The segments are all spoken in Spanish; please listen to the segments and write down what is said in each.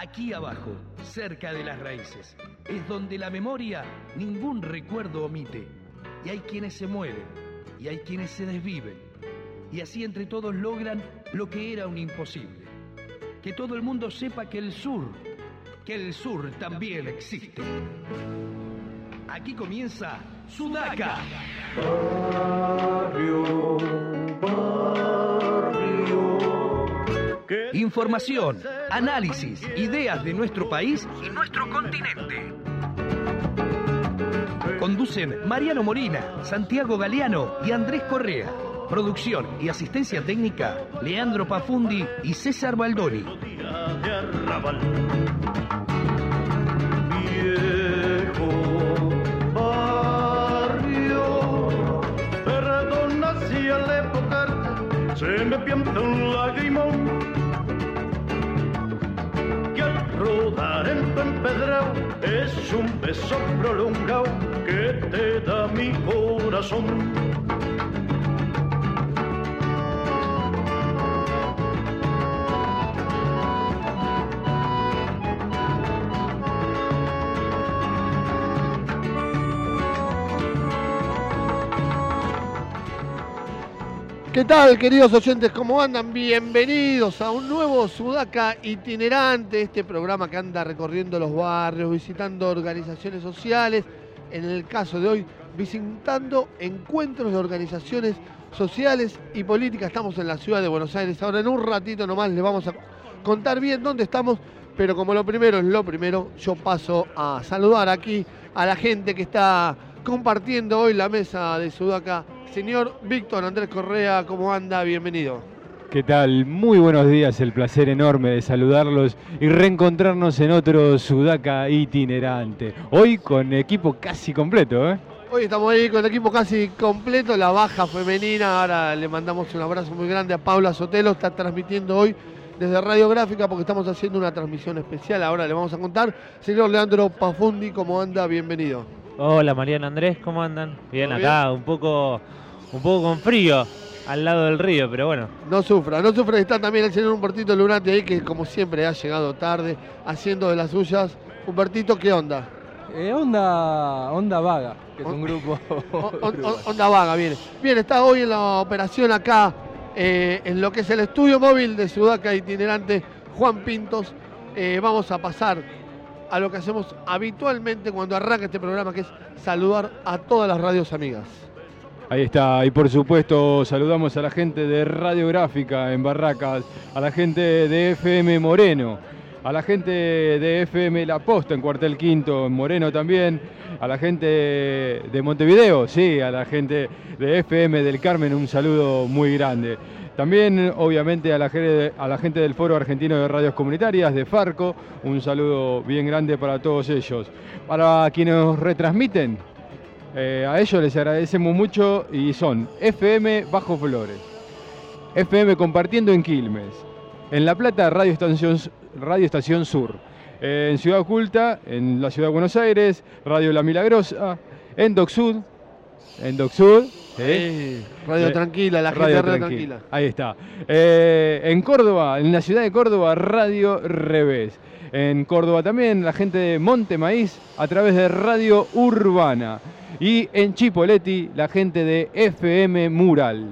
Aquí abajo, cerca de las raíces, es donde la memoria ningún recuerdo omite. Y hay quienes se mueren, y hay quienes se desviven. Y así entre todos logran lo que era un imposible. Que todo el mundo sepa que el sur, que el sur también existe. Aquí comienza Sudaca. Información, análisis, ideas de nuestro país y nuestro continente. Conducen Mariano Morina, Santiago Galeano y Andrés Correa. Producción y asistencia técnica, Leandro Pafundi y César Baldoni. Se me pianta un lagrimón. Es un beso prolongado que te da mi corazón. ¿Qué tal, queridos oyentes? ¿Cómo andan? Bienvenidos a un nuevo Sudaca itinerante, este programa que anda recorriendo los barrios, visitando organizaciones sociales. En el caso de hoy, visitando encuentros de organizaciones sociales y políticas. Estamos en la ciudad de Buenos Aires. Ahora, en un ratito nomás, les vamos a contar bien dónde estamos. Pero como lo primero es lo primero, yo paso a saludar aquí a la gente que está compartiendo hoy la mesa de Sudaca. Señor Víctor Andrés Correa, ¿cómo anda? Bienvenido. ¿Qué tal? Muy buenos días, el placer enorme de saludarlos y reencontrarnos en otro Sudaca itinerante. Hoy con equipo casi completo, ¿eh? Hoy estamos ahí con el equipo casi completo, la baja femenina. Ahora le mandamos un abrazo muy grande a Paula Sotelo, está transmitiendo hoy desde Radio Gráfica porque estamos haciendo una transmisión especial. Ahora le vamos a contar. Señor Leandro Pafundi, ¿cómo anda? Bienvenido. Hola Mariano Andrés, ¿cómo andan? Bien ¿Todo acá, un poco, un poco con frío al lado del río, pero bueno. No sufra, no sufra. Está también el señor Humbertito Lunati ahí, que como siempre ha llegado tarde, haciendo de las suyas. Humbertito, ¿qué onda? Eh, onda, onda Vaga, que es un grupo. O- on- on- onda vaga, viene. Bien, está hoy en la operación acá, eh, en lo que es el estudio móvil de Sudaca itinerante, Juan Pintos. Eh, vamos a pasar a lo que hacemos habitualmente cuando arranca este programa, que es saludar a todas las radios amigas. Ahí está, y por supuesto saludamos a la gente de Radiográfica en Barracas, a la gente de FM Moreno, a la gente de FM La Posta en Cuartel Quinto, en Moreno también, a la gente de Montevideo, sí, a la gente de FM del Carmen, un saludo muy grande. También, obviamente, a la, a la gente del Foro Argentino de Radios Comunitarias, de Farco, un saludo bien grande para todos ellos. Para quienes nos retransmiten, eh, a ellos les agradecemos mucho y son FM Bajo Flores, FM Compartiendo en Quilmes, en La Plata Radio Estación, Radio Estación Sur, eh, en Ciudad Oculta, en la Ciudad de Buenos Aires, Radio La Milagrosa, en Doc Sud, en Doc Sud, ¿eh? Radio Tranquila, la gente de Radio Tranquila. Ahí está. Eh, en Córdoba, en la ciudad de Córdoba, Radio Revés. En Córdoba también, la gente de Monte Maíz a través de Radio Urbana. Y en Chipoleti, la gente de FM Mural.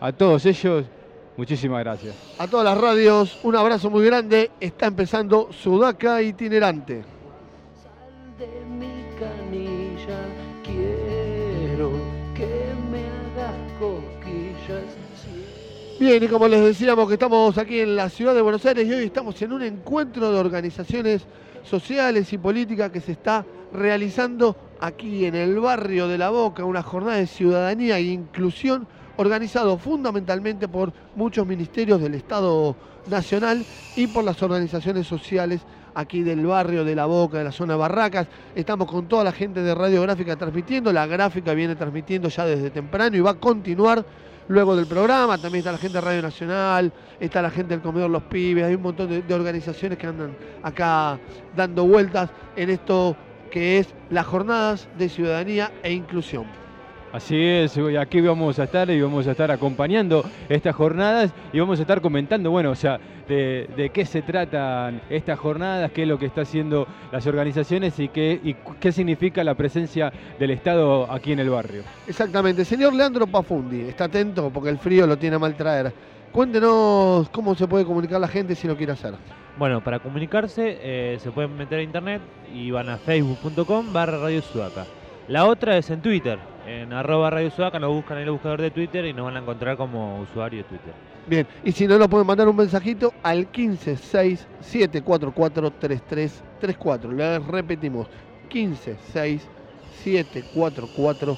A todos ellos, muchísimas gracias. A todas las radios, un abrazo muy grande. Está empezando Sudaca itinerante. Sal de mi canilla, quiero que me hagas cosquillas. Bien, y como les decíamos que estamos aquí en la ciudad de Buenos Aires y hoy estamos en un encuentro de organizaciones sociales y políticas que se está realizando aquí en el barrio de La Boca, una jornada de ciudadanía e inclusión organizado fundamentalmente por muchos ministerios del Estado Nacional y por las organizaciones sociales aquí del barrio de La Boca, de la zona Barracas. Estamos con toda la gente de Radiográfica transmitiendo, la gráfica viene transmitiendo ya desde temprano y va a continuar luego del programa. También está la gente de Radio Nacional, está la gente del Comedor Los Pibes, hay un montón de organizaciones que andan acá dando vueltas en esto que es las jornadas de ciudadanía e inclusión. Así es, y aquí vamos a estar y vamos a estar acompañando estas jornadas y vamos a estar comentando, bueno, o sea, de, de qué se tratan estas jornadas, qué es lo que está haciendo las organizaciones y qué, y qué significa la presencia del Estado aquí en el barrio. Exactamente. Señor Leandro Pafundi, está atento porque el frío lo tiene a mal traer. Cuéntenos cómo se puede comunicar la gente si lo quiere hacer. Bueno, para comunicarse eh, se pueden meter a internet y van a facebook.com barra Radio Sudaca. La otra es en Twitter, en arroba Radio Sudaca, nos buscan en el buscador de Twitter y nos van a encontrar como usuario de Twitter. Bien, y si no, nos pueden mandar un mensajito al 1567443334. Les repetimos, 1567443334.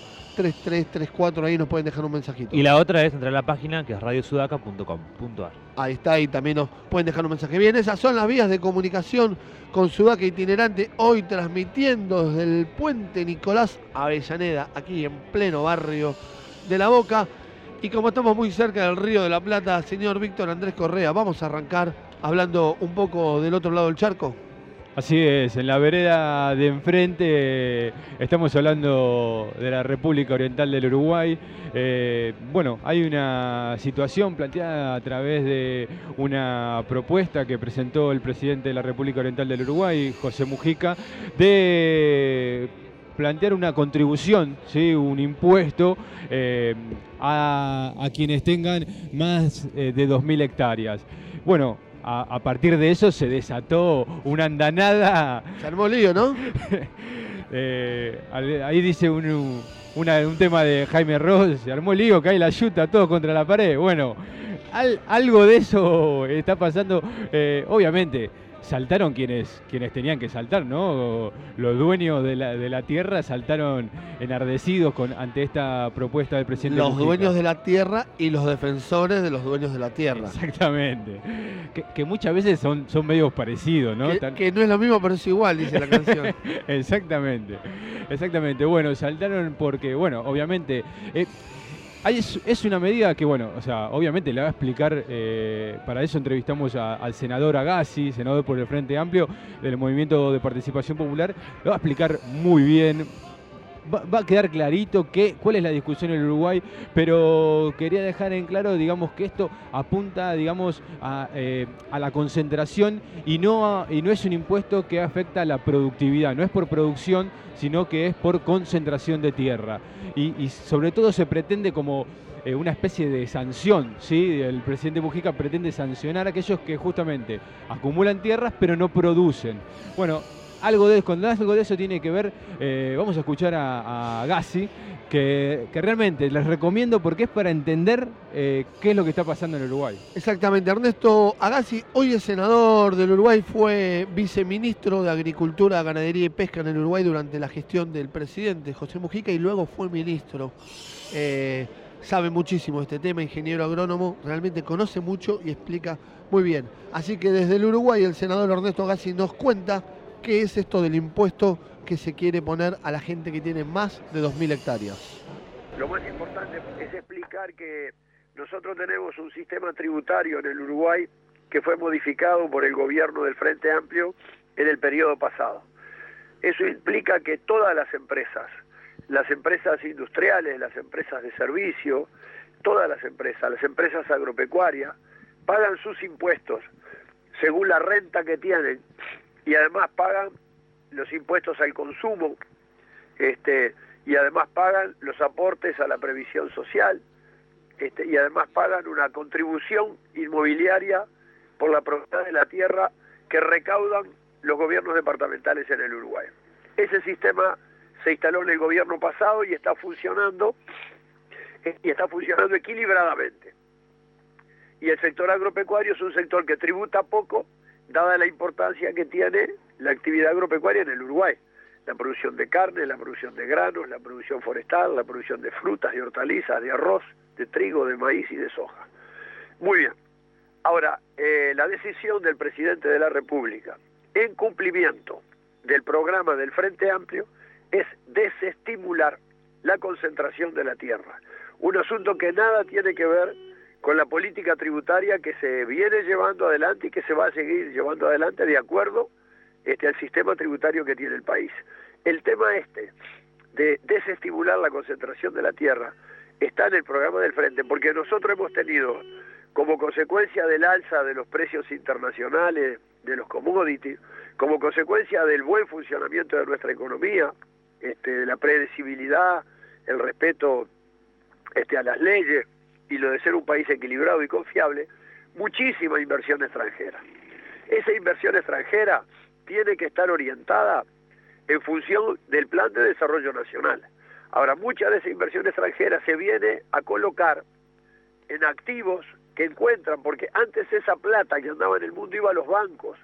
Ahí nos pueden dejar un mensajito. Y la otra es entrar a la página que es radiosudaca.com.ar. Ahí está, ahí también nos pueden dejar un mensaje. Bien, esas son las vías de comunicación con Sudaca Itinerante, hoy transmitiendo desde el puente Nicolás Avellaneda, aquí en pleno barrio de La Boca. Y como estamos muy cerca del Río de la Plata, señor Víctor Andrés Correa, vamos a arrancar hablando un poco del otro lado del charco. Así es, en la vereda de enfrente estamos hablando de la República Oriental del Uruguay. Eh, bueno, hay una situación planteada a través de una propuesta que presentó el presidente de la República Oriental del Uruguay, José Mujica, de plantear una contribución, ¿sí? un impuesto eh, a, a quienes tengan más eh, de 2.000 hectáreas. Bueno, a, a partir de eso se desató una andanada Se armó lío, ¿no? eh, ahí dice un, una- un tema de Jaime Ross, se armó lío, cae la yuta, todos contra la pared. Bueno, al- algo de eso está pasando. Eh, obviamente, saltaron quienes, quienes tenían que saltar, ¿no? Los dueños de la, de la tierra saltaron enardecidos con, ante esta propuesta del presidente. Los Mujica. dueños de la tierra y los defensores de los dueños de la tierra. Exactamente. Que, que muchas veces son, son medios parecidos, ¿no? Que, Tan- que no es lo mismo, pero es igual, dice la canción. Exactamente, exactamente. Bueno, saltaron porque, bueno, obviamente, eh, es, es una medida que, bueno, o sea, obviamente le va a explicar, eh, para eso entrevistamos al senador Agassi, senador por el Frente Amplio del Movimiento de Participación Popular, lo va a explicar muy bien. Va, a quedar clarito qué, cuál es la discusión en Uruguay, pero quería dejar en claro, digamos, que esto apunta, digamos, a, eh, a la concentración y no, y no es un impuesto que afecta a la productividad, no es por producción, sino que es por concentración de tierra. Y, y sobre todo se pretende como eh, una especie de sanción, ¿sí? El presidente Mujica pretende sancionar a aquellos que justamente acumulan tierras pero no producen. Bueno, algo de, con algo de eso tiene que ver, eh, vamos a escuchar a, a que realmente les recomiendo porque es para entender eh, qué es lo que está pasando en Uruguay. Exactamente, Ernesto Agassi, hoy es senador del Uruguay, fue viceministro de Agricultura, Ganadería y Pesca en el Uruguay durante la gestión del presidente José Mujica y luego fue ministro. Eh, sabe muchísimo de este tema, ingeniero agrónomo, realmente conoce mucho y explica muy bien. Así que desde el Uruguay el senador Ernesto Agassi nos cuenta qué es esto del impuesto que se quiere poner a la gente que tiene más de 2.000 hectáreas. Lo más importante es explicar que nosotros tenemos un sistema tributario en el Uruguay que fue modificado por el gobierno del Frente Amplio en el periodo pasado. Eso implica que todas las empresas, las empresas industriales, las empresas de servicio, todas las empresas, las empresas agropecuarias, pagan sus impuestos según la renta que tienen y además pagan los impuestos al consumo, este, y además pagan los aportes a la previsión social, este, y además pagan una contribución inmobiliaria por la propiedad de la tierra que recaudan los gobiernos departamentales en el Uruguay. Ese sistema se instaló en el gobierno pasado y está funcionando y está funcionando equilibradamente. Y el sector agropecuario es un sector que tributa poco, dada la importancia que tiene la actividad agropecuaria en el Uruguay. La producción de carne, la producción de granos, la producción forestal, la producción de frutas, de hortalizas, de arroz, de trigo, de maíz y de soja. Muy bien. Ahora, eh, la decisión del presidente de la República, en cumplimiento del programa del Frente Amplio, es desestimular la concentración de la tierra. Un asunto que nada tiene que ver con la política tributaria que se viene llevando adelante y que se va a seguir llevando adelante de acuerdo este, al sistema tributario que tiene el país. El tema este de desestimular la concentración de la tierra está en el programa del Frente, porque nosotros hemos tenido, como consecuencia del alza de los precios internacionales de los commodities, como consecuencia del buen funcionamiento de nuestra economía, este, de la predecibilidad, el respeto este, a las leyes y lo de ser un país equilibrado y confiable, muchísima inversión extranjera. Esa inversión extranjera tiene que estar orientada en función del plan de desarrollo nacional. Ahora, mucha de esa inversión extranjera se viene a colocar en activos que encuentran, porque antes esa plata que andaba en el mundo iba a los bancos,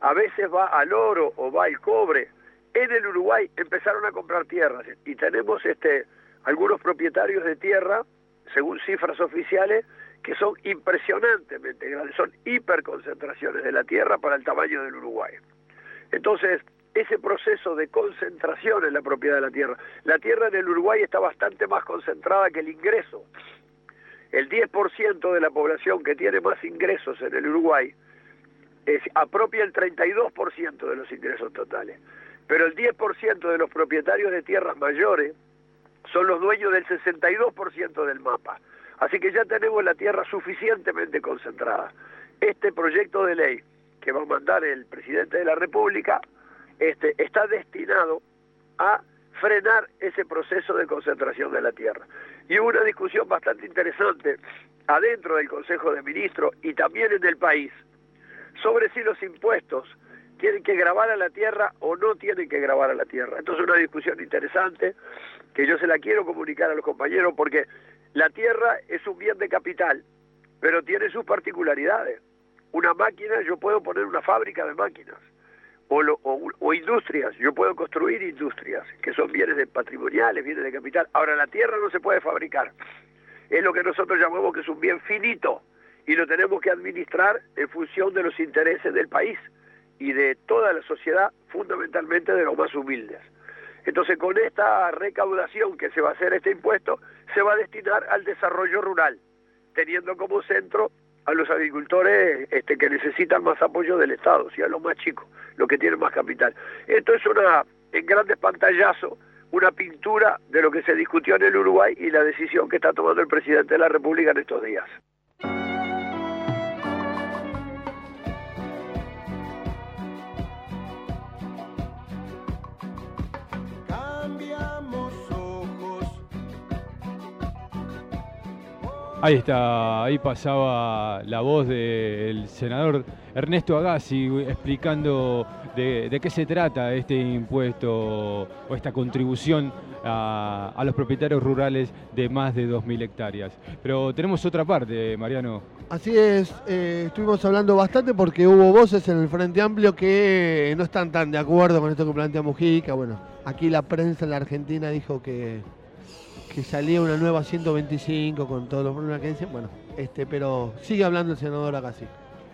a veces va al oro o va al cobre. En el Uruguay empezaron a comprar tierras y tenemos este algunos propietarios de tierra, según cifras oficiales, que son impresionantemente grandes, son hiperconcentraciones de la tierra para el tamaño del Uruguay. Entonces, ese proceso de concentración en la propiedad de la tierra. La tierra en el Uruguay está bastante más concentrada que el ingreso. El 10% de la población que tiene más ingresos en el Uruguay es, apropia el 32% de los ingresos totales. Pero el 10% de los propietarios de tierras mayores son los dueños del 62% del mapa. Así que ya tenemos la tierra suficientemente concentrada. Este proyecto de ley que va a mandar el presidente de la República este, está destinado a frenar ese proceso de concentración de la tierra. Y hubo una discusión bastante interesante adentro del Consejo de Ministros y también en el país sobre si los impuestos tienen que grabar a la tierra o no tienen que grabar a la tierra. Entonces es una discusión interesante que yo se la quiero comunicar a los compañeros porque la tierra es un bien de capital, pero tiene sus particularidades. Una máquina, yo puedo poner una fábrica de máquinas o, o, industrias, yo puedo construir industrias, que son bienes de patrimoniales, bienes de capital. Ahora, la tierra no se puede fabricar. Es lo que nosotros llamamos que es un bien finito y lo tenemos que administrar en función de los intereses del país y de toda la sociedad, fundamentalmente de los más humildes. Entonces, con esta recaudación que se va a hacer este impuesto, se va a destinar al desarrollo rural, teniendo como centro a los agricultores este, que necesitan más apoyo del Estado, y a los más chicos, los que tienen más capital. Esto es una, en grandes pantallazos, una pintura de lo que se discutió en el Uruguay y la decisión que está tomando el presidente de la República en estos días. Ahí está, ahí pasaba la voz del senador Ernesto Agassi explicando de, qué se trata este impuesto o esta contribución a, los propietarios rurales de más de 2.000 hectáreas. Pero tenemos otra parte, Mariano. Así es, eh, estuvimos hablando bastante porque hubo voces en el Frente Amplio que no están tan de acuerdo con esto que plantea Mujica. Bueno, aquí la prensa en la Argentina dijo que que salía una nueva 125 con todos los problemas que dicen. Bueno, este, pero sigue hablando el senador acá sí.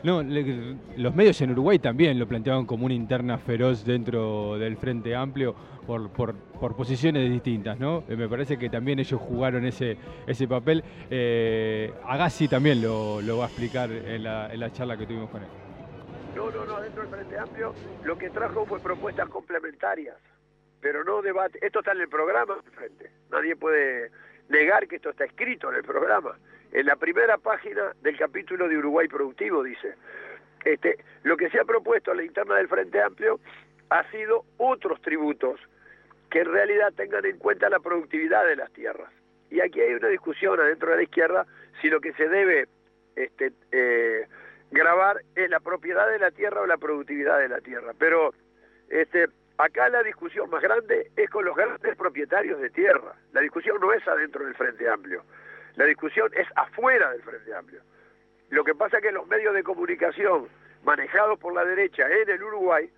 No, los medios en Uruguay también lo planteaban como una interna feroz dentro del Frente Amplio por, por, posiciones distintas, ¿no? Eh, me parece que también ellos jugaron ese, ese papel. Eh, Agassi también lo, va a explicar en la, en la charla que tuvimos con él. No, no, no, dentro del Frente Amplio lo que trajo fue propuestas complementarias pero no debate. Esto está en el programa, frente. Nadie puede negar que esto está escrito en el programa. En la primera página del capítulo de Uruguay Productivo dice, este, lo que se ha propuesto a la interna del Frente Amplio ha sido otros tributos que en realidad tengan en cuenta la productividad de las tierras. Y aquí hay una discusión adentro de la izquierda si lo que se debe este, eh, grabar es la propiedad de la tierra o la productividad de la tierra. Pero este, Acá la discusión más grande es con los grandes propietarios de tierra. La discusión no es adentro del Frente Amplio. La discusión es afuera del Frente Amplio. Lo que pasa es que los medios de comunicación manejados por la derecha en el Uruguay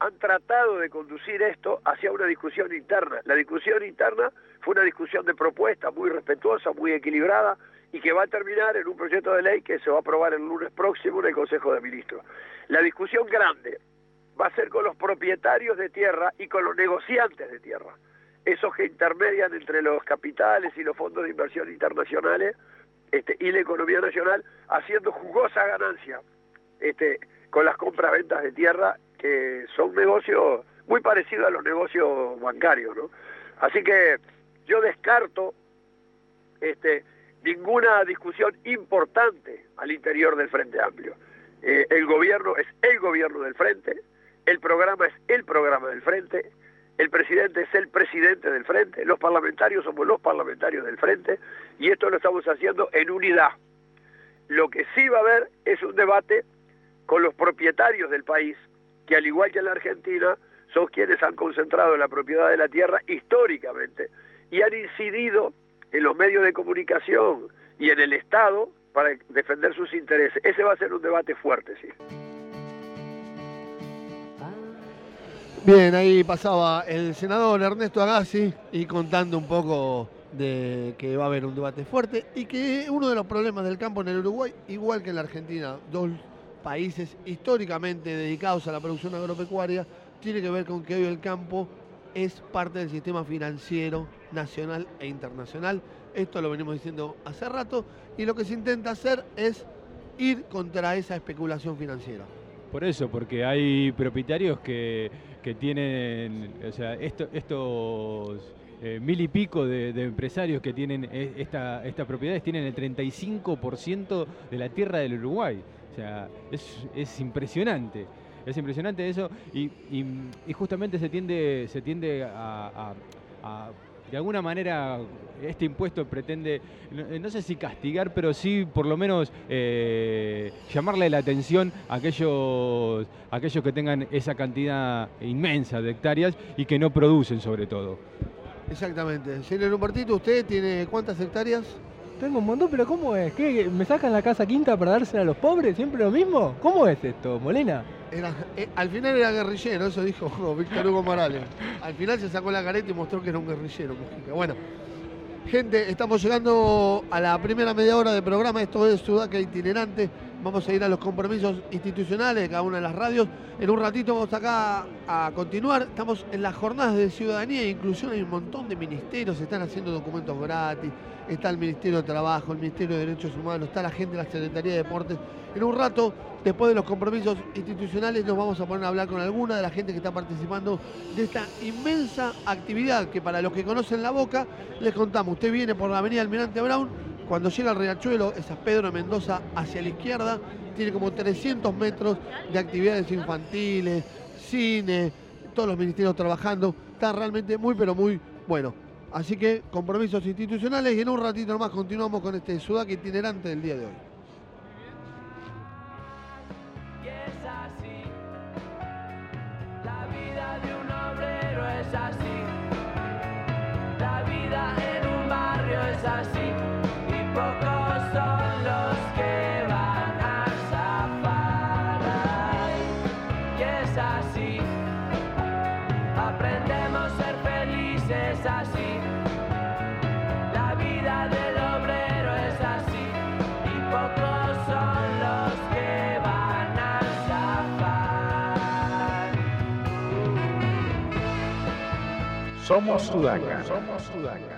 han tratado de conducir esto hacia una discusión interna. La discusión interna fue una discusión de propuesta muy respetuosa, muy equilibrada y que va a terminar en un proyecto de ley que se va a aprobar el lunes próximo en el Consejo de Ministros. La discusión grande va a ser con los propietarios de tierra y con los negociantes de tierra, esos que intermedian entre los capitales y los fondos de inversión internacionales este, y la economía nacional, haciendo jugosa ganancia este, con las compras-ventas de tierra, que son negocios muy parecidos a los negocios bancarios, ¿no? Así que yo descarto este, ninguna discusión importante al interior del Frente Amplio. Eh, el gobierno es el gobierno del Frente, el programa es el programa del Frente, el presidente es el presidente del Frente, los parlamentarios somos los parlamentarios del Frente y esto lo estamos haciendo en unidad. Lo que sí va a haber es un debate con los propietarios del país, que al igual que en la Argentina, son quienes han concentrado la propiedad de la tierra históricamente y han incidido en los medios de comunicación y en el Estado para defender sus intereses. Ese va a ser un debate fuerte, sí. Bien, ahí pasaba el senador Ernesto Agassi y contando un poco de que va a haber un debate fuerte y que uno de los problemas del campo en el Uruguay, igual que en la Argentina, dos países históricamente dedicados a la producción agropecuaria, tiene que ver con que hoy el campo es parte del sistema financiero nacional e internacional. Esto lo venimos diciendo hace rato y lo que se intenta hacer es ir contra esa especulación financiera. Por eso, porque hay propietarios que, que tienen, o sea, esto- estos eh, mil y pico de, empresarios que tienen e- esta, estas propiedades tienen el 35% de la tierra del Uruguay. O sea, es, es impresionante. Es impresionante eso y, y- justamente se tiende, se tiende a- de alguna manera, este impuesto pretende, no, no sé si castigar, pero sí por lo menos eh, llamarle la atención a aquellos, aquellos que tengan esa cantidad inmensa de hectáreas y que no producen sobre todo. Exactamente. Señor Humbertito, ¿usted tiene cuántas hectáreas? Tengo un montón, pero ¿cómo es? ¿Qué? ¿Me sacan la casa quinta para dársela a los pobres? ¿Siempre lo mismo? ¿Cómo es esto, Molina? Eh, al final era guerrillero, eso dijo Víctor Hugo Morales. Al final se sacó la careta y mostró que era un guerrillero, Mujica. Bueno, gente, estamos llegando a la primera media hora de programa. Esto es Sudaca Itinerante. Vamos a ir a los compromisos institucionales de cada una de las radios. En un ratito vamos acá a continuar. Estamos en las jornadas de ciudadanía e inclusión. Hay un montón de ministerios, se están haciendo documentos gratis. Está el Ministerio de Trabajo, el Ministerio de Derechos Humanos, está la gente de la Secretaría de Deportes. En un rato, después de los compromisos institucionales, nos vamos a poner a hablar con alguna de la gente que está participando de esta inmensa actividad que para los que conocen la boca, les contamos. Usted viene por la avenida Almirante Brown, cuando llega al Riachuelo, esa Pedro Mendoza hacia la izquierda, tiene como 300 metros de actividades infantiles, cine, todos los ministerios trabajando. Está realmente muy, pero muy bueno. Así que compromisos institucionales y en un ratito más continuamos con este Sudaca itinerante del día de hoy. Es así, la vida en un barrio es así, Somos Sudaca. Somos Sudaca.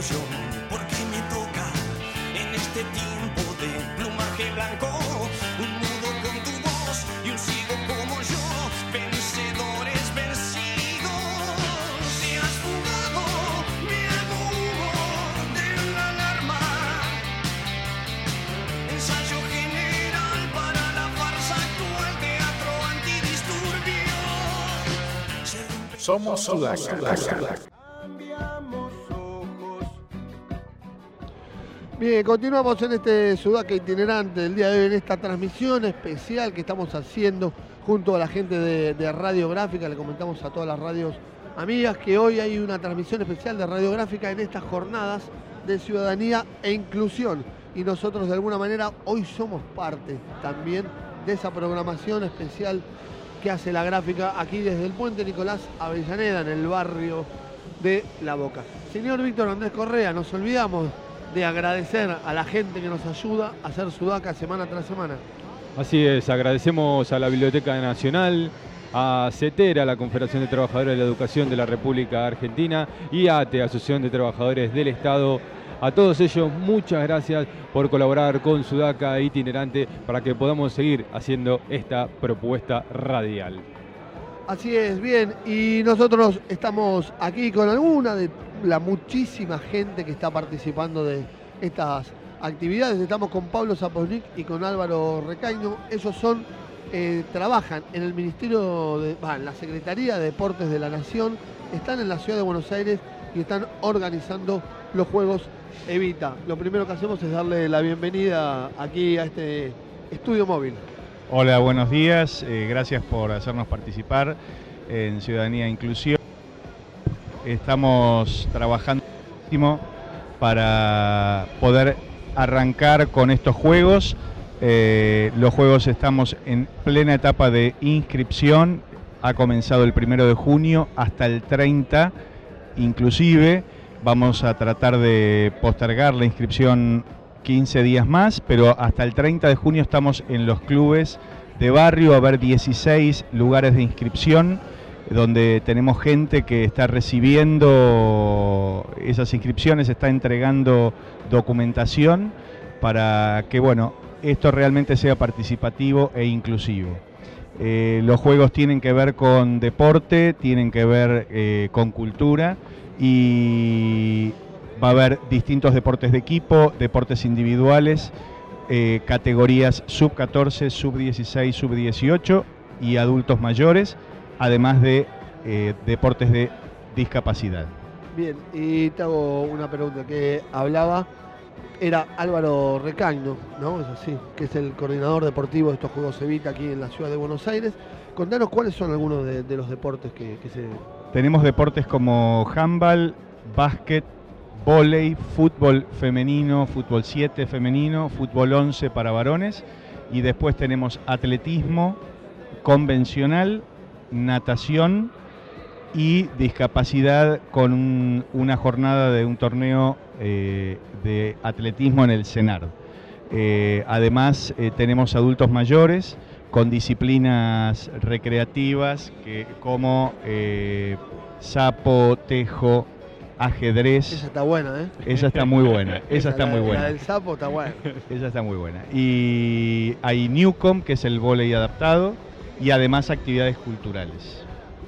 Yo, porque me toca en este tiempo de plumaje blanco. Un mudo con tu voz y un ciego como yo, vencedores vencidos. Te has fugado, me humo de la alarma. Ensayo general para la farsa actual, teatro antidisturbios. Somos Sudaca. Bien, continuamos en este Sudaca itinerante del día de hoy, en esta transmisión especial que estamos haciendo junto a la gente de, de Radiográfica. Le comentamos a todas las radios amigas que hoy hay una transmisión especial de Radiográfica en estas jornadas de ciudadanía e inclusión. Y nosotros de alguna manera hoy somos parte también de esa programación especial que hace la gráfica aquí desde el Puente Nicolás Avellaneda, en el barrio de La Boca. Señor Víctor Andrés Correa, nos olvidamos de agradecer a la gente que nos ayuda a hacer Sudaca semana tras semana. Así es, agradecemos a la Biblioteca Nacional, a CETERA, la Confederación de Trabajadores de la Educación de la República Argentina, y a ATE, Asociación de Trabajadores del Estado, A todos ellos, muchas gracias por colaborar con Sudaca Itinerante para que podamos seguir haciendo esta propuesta radial. Así es, bien. Y nosotros estamos aquí con alguna de la muchísima gente que está participando de estas actividades. Estamos con Pablo Zaposnik y con Álvaro Recaño. Ellos son, eh, trabajan en el Ministerio, de, en la Secretaría de Deportes de la Nación, están en la Ciudad de Buenos Aires y están organizando los Juegos Evita. Lo primero que hacemos es darle la bienvenida aquí a este estudio móvil. Hola, buenos días. eh, gracias por hacernos participar en Ciudadanía e Inclusión. Estamos trabajando para poder arrancar con estos juegos. Eh, los juegos estamos en plena etapa de inscripción. Ha comenzado el primero de junio hasta el 30 inclusive. Vamos a tratar de postergar la inscripción 15 días más, pero hasta el 30 de junio estamos en los clubes de barrio, a haber 16 lugares de inscripción donde tenemos gente que está recibiendo esas inscripciones, está entregando documentación para que bueno, esto realmente sea participativo e inclusivo. Eh, los juegos tienen que ver con deporte, tienen que ver eh, con cultura y va a haber distintos deportes de equipo, deportes individuales, eh, categorías sub 14, sub 16, sub 18 y adultos mayores, además de eh, deportes de discapacidad. Bien, y te hago una pregunta que hablaba, era Álvaro Recaño, ¿no? Es así, que es el coordinador deportivo de estos Juegos Evita aquí en la ciudad de Buenos Aires. Contanos cuáles son algunos de, de los deportes que, que se... Tenemos deportes como handball, básquet, vóley, fútbol femenino, fútbol 7 femenino, fútbol 11 para varones y después tenemos atletismo convencional, natación y discapacidad con un- una jornada de un torneo eh, de atletismo en el CENAR. Eh, además eh, tenemos adultos mayores con disciplinas recreativas que, como sapo, tejo, ajedrez. Esa está buena, ¿eh? Esa está muy buena, esa está la- muy La buena. del sapo está buena. Esa está muy buena. Y hay Newcom, que es el vóley adaptado, y además actividades culturales.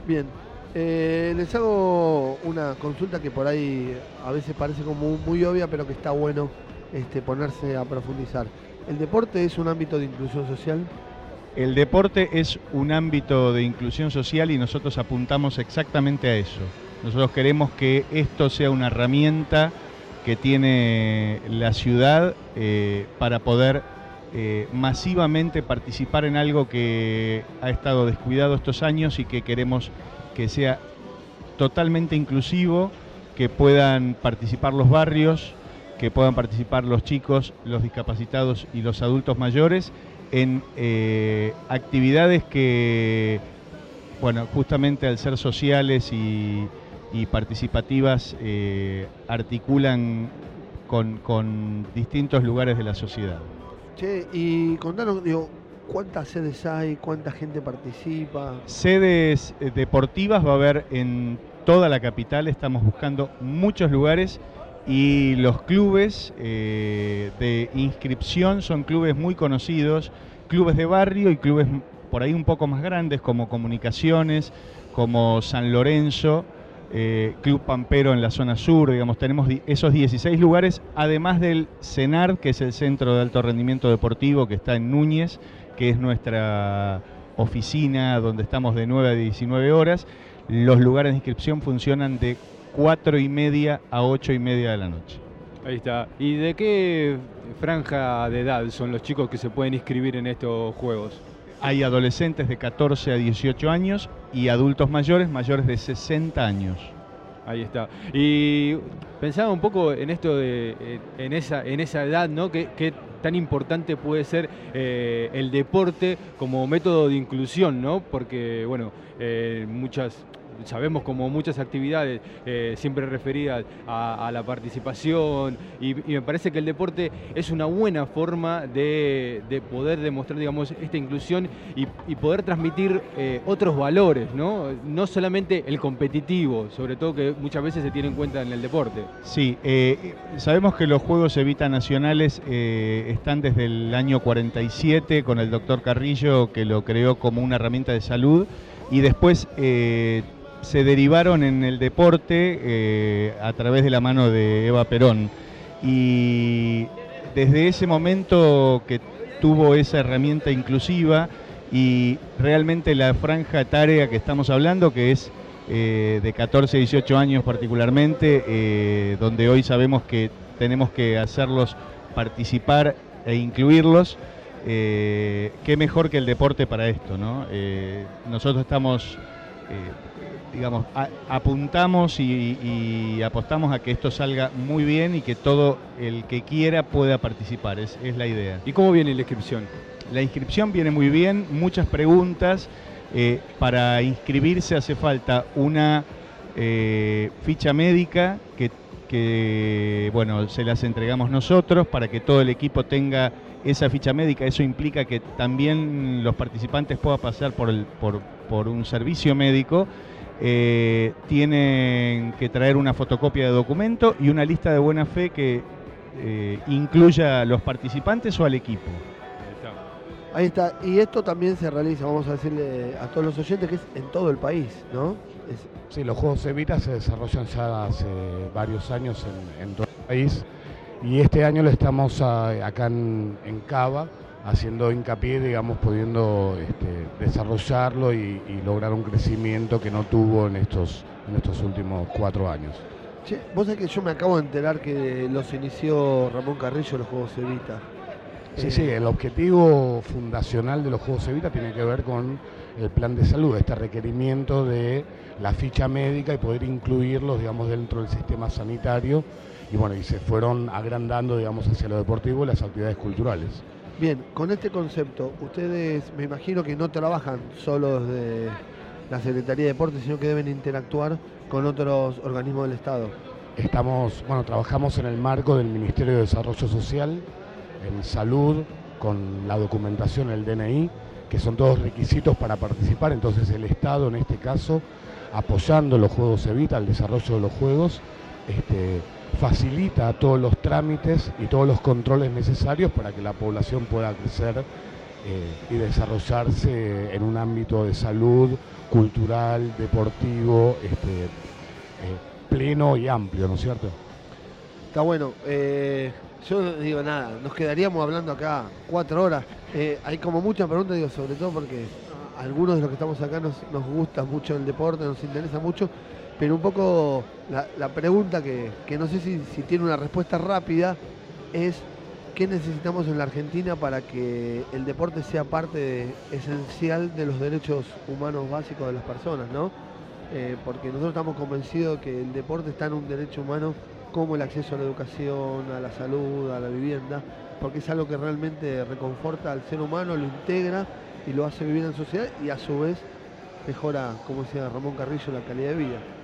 Bien, eh, les hago una consulta que por ahí a veces parece como muy obvia, pero que está bueno este, ponerse a profundizar. ¿El deporte es un ámbito de inclusión social? El deporte es un ámbito de inclusión social y nosotros apuntamos exactamente a eso. Nosotros queremos que esto sea una herramienta que tiene la ciudad eh, para poder eh, masivamente participar en algo que ha estado descuidado estos años y que queremos que sea totalmente inclusivo, que puedan participar los barrios, que puedan participar los chicos, los discapacitados y los adultos mayores en eh, actividades que, bueno, justamente al ser sociales y, y participativas, eh, articulan con, con distintos lugares de la sociedad. Che, y contanos, digo, ¿cuántas sedes hay? ¿Cuánta gente participa? Sedes eh, deportivas va a haber en toda la capital, estamos buscando muchos lugares y los clubes eh, de inscripción son clubes muy conocidos, clubes de barrio y clubes por ahí un poco más grandes como Comunicaciones, como San Lorenzo, eh, Club Pampero en la zona sur, digamos, tenemos esos 16 lugares, además del CENAR, que es el Centro de Alto Rendimiento Deportivo que está en Núñez, que es nuestra oficina donde estamos de 9 a 19 horas. Los lugares de inscripción funcionan de 4 y media a 8 y media de la noche. Ahí está. ¿Y de qué franja de edad son los chicos que se pueden inscribir en estos juegos? Hay adolescentes de 14 a 18 años y adultos mayores mayores de 60 años. Ahí está. Y pensaba un poco en esto de, eh, en esa, en esa edad, ¿no? ¿Qué, qué tan importante puede ser eh, el deporte como método de inclusión, ¿no? Porque, bueno, eh, muchas sabemos como muchas actividades eh, siempre referidas a, la participación y, me parece que el deporte es una buena forma de, de poder demostrar, digamos, esta inclusión y, poder transmitir eh, otros valores, ¿no? No solamente el competitivo, sobre todo que muchas veces se tiene en cuenta en el deporte. Sí, eh, sabemos que los Juegos Evita Nacionales están desde el año 47 con el doctor Carrillo que lo creó como una herramienta de salud y después se derivaron en el deporte eh, a través de la mano de Eva Perón. Y desde ese momento que tuvo esa herramienta inclusiva y realmente la franja etaria que estamos hablando, que es eh, de 14 a 18 años particularmente, eh, donde hoy sabemos que tenemos que hacerlos participar e incluirlos, qué mejor que el deporte para esto, ¿no? Nosotros estamos, digamos, a- apuntamos y, y apostamos a que esto salga muy bien y que todo el que quiera pueda participar, es, es la idea. ¿Y cómo viene la inscripción? La inscripción viene muy bien, muchas preguntas. Eh, para inscribirse hace falta una eh, ficha médica que, que, bueno, se las entregamos nosotros para que todo el equipo tenga esa ficha médica. Eso implica que también los participantes puedan pasar por, el- por, por un servicio médico. Eh, tienen que traer una fotocopia de documento y una lista de buena fe que eh, incluya a los participantes o al equipo. Ahí está. Y esto también se realiza, vamos a decirle a todos los oyentes, que es en todo el país, ¿no? Es- Sí, los Juegos Evita se desarrollan ya hace varios años en, en todo el país y este año lo estamos acá en, en Cava haciendo hincapié, digamos, pudiendo este, desarrollarlo y, y lograr un crecimiento que no tuvo en estos, en estos últimos cuatro años. Che, vos sabés que yo me acabo de enterar que los inició Ramón Carrillo los Juegos Evita. Sí, Eh, sí, el objetivo fundacional de los Juegos Evita tiene que ver con el plan de salud, este requerimiento de la ficha médica y poder incluirlos, digamos, dentro del sistema sanitario. Y bueno, y se fueron agrandando, digamos, hacia lo deportivo y las actividades culturales. Bien, con este concepto, ustedes me imagino que no trabajan solo desde la Secretaría de Deportes, sino que deben interactuar con otros organismos del Estado. Estamos, bueno, trabajamos en el marco del Ministerio de Desarrollo Social, en salud, con la documentación, el DNI, que son todos requisitos para participar. Entonces el Estado, en este caso, apoyando los Juegos Evita, el desarrollo de los Juegos, este, facilita todos los trámites y todos los controles necesarios para que la población pueda crecer eh, y desarrollarse en un ámbito de salud, cultural, deportivo, este, eh, pleno y amplio, ¿no es cierto? Está bueno. eh, yo no digo nada, nos quedaríamos hablando acá cuatro horas. Hay como muchas preguntas, digo, sobre todo porque algunos de los que estamos acá nos gusta mucho el deporte, nos interesa mucho, pero un poco la, pregunta que, que no sé si, tiene una respuesta rápida es qué necesitamos en la Argentina para que el deporte sea parte esencial de los derechos humanos básicos de las personas, ¿no? Eh, porque nosotros estamos convencidos que el deporte está en un derecho humano como el acceso a la educación, a la salud, a la vivienda, porque es algo que realmente reconforta al ser humano, lo integra y lo hace vivir en sociedad y a su vez mejora, como decía Ramón Carrillo, la calidad de vida.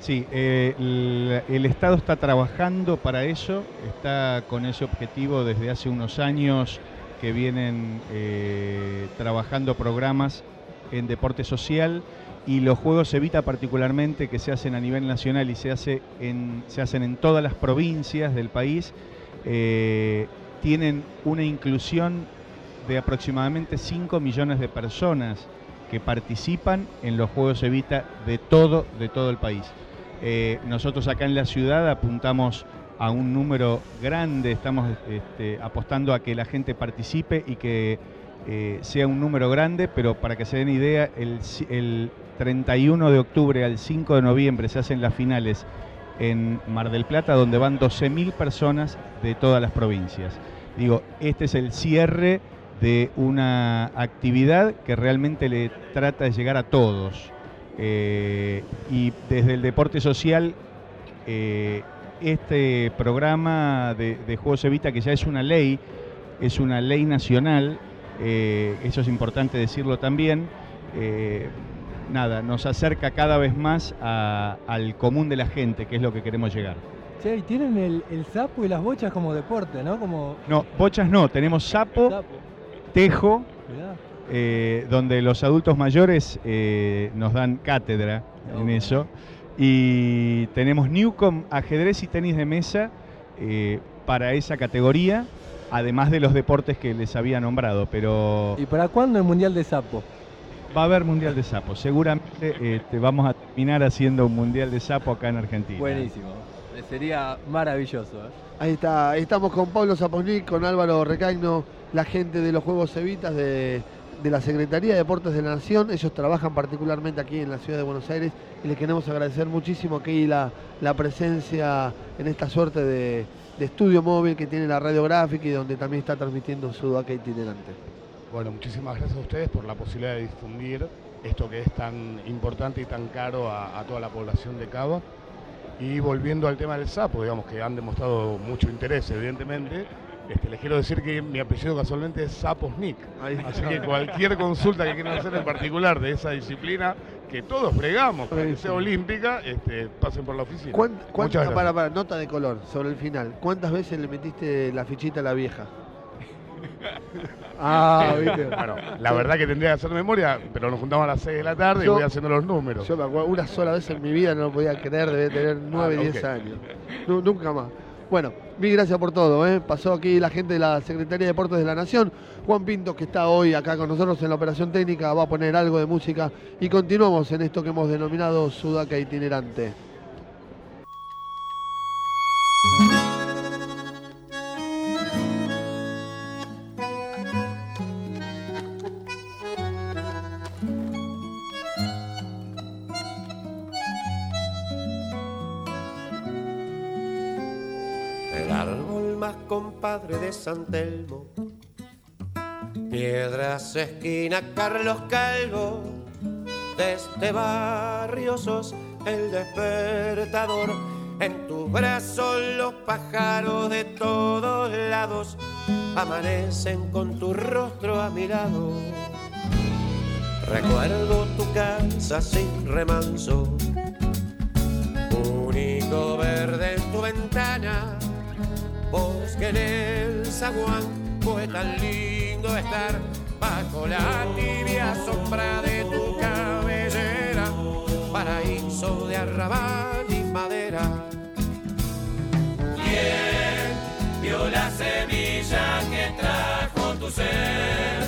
Sí, el, el Estado está trabajando para eso, está con ese objetivo desde hace unos años que vienen eh, trabajando programas en deporte social y los Juegos Evita particularmente que se hacen a nivel nacional y se, hace en, se hacen en todas las provincias del país, eh, tienen una inclusión de aproximadamente 5 millones de personas que participan en los Juegos Evita de todo, de todo el país. Eh, nosotros acá en la ciudad apuntamos a un número grande, estamos este, apostando a que la gente participe y que eh, sea un número grande, pero para que se den idea, el, el 31 de octubre al 5 de noviembre se hacen las finales en Mar del Plata, donde van 12.000 personas de todas las provincias. Digo, este es el cierre de una actividad que realmente le trata de llegar a todos. Eh, y desde el deporte social, eh, este programa de, de Juegos Evita, que ya es una ley, es una ley nacional, eh, eso es importante decirlo también, nada, nos acerca cada vez más a- al común de la gente, que es lo que queremos llegar. Che, y tienen el, el sapo y las bochas como deporte, ¿no? Como No, bochas no, tenemos sapo, sapo. tejo, Mirá. Eh, donde los adultos mayores eh, nos dan cátedra en eso. Y tenemos Newcom, ajedrez y tenis de mesa eh, para esa categoría, además de los deportes que les había nombrado. Pero ¿Y para cuándo el Mundial de Sapo? va a haber Mundial de Sapo. Seguramente te vamos a terminar haciendo un Mundial de Sapo acá en Argentina. Buenísimo. Sería maravilloso. ¿eh? Ahí está, ahí estamos con Pablo Zaposnik, con Álvaro Recagno, la gente de los Juegos Evitas de, de la Secretaría de Deportes de la Nación. Ellos trabajan particularmente aquí en la ciudad de Buenos Aires y les queremos agradecer muchísimo aquí la, la presencia en esta suerte de, estudio móvil que tiene la radiográfica y donde también está transmitiendo su DACA itinerante. Bueno, muchísimas gracias a ustedes por la posibilidad de difundir esto que es tan importante y tan caro a, a toda la población de Cava. Y volviendo al tema del sapo, digamos que han demostrado mucho interés, evidentemente. Este, les quiero decir que mi apellido casualmente es Saposnik. Así que cualquier consulta que quieran hacer en particular de esa disciplina, que todos fregamos para que sea olímpica, este, pasen por la oficina. ¿Cuán- Muchas cuántas- para, para, nota de color sobre el final. ¿Cuántas veces le metiste la fichita a la vieja? Ah, viste. Bueno, la verdad que tendría que hacer memoria, pero nos juntamos a las 6 de la tarde Yo- y voy haciendo los números. Yo me acuerdo, una sola vez en mi vida no lo podía creer, debe tener 9, Ah, 10 ok. años. Nu- nunca más. Bueno, mil gracias por todo. ¿eh? Pasó aquí la gente de la Secretaría de Deportes de la Nación. Juan Pinto, que está hoy acá con nosotros en la operación técnica, va a poner algo de música y continuamos en esto que hemos denominado Sudaca itinerante. Más compadre de San Telmo. Piedras, esquina, Carlos Calvo. De este barrio sos el despertador. En tu brazo los pájaros de todos lados amanecen con tu rostro a mi lado. Recuerdo tu casa sin remanso, único verde en tu ventana, bosque en el zaguán, fue tan lindo estar bajo la tibia sombra de tu cabellera, paraíso de arrabal y madera. ¿Quién vio la semilla que trajo tu ser?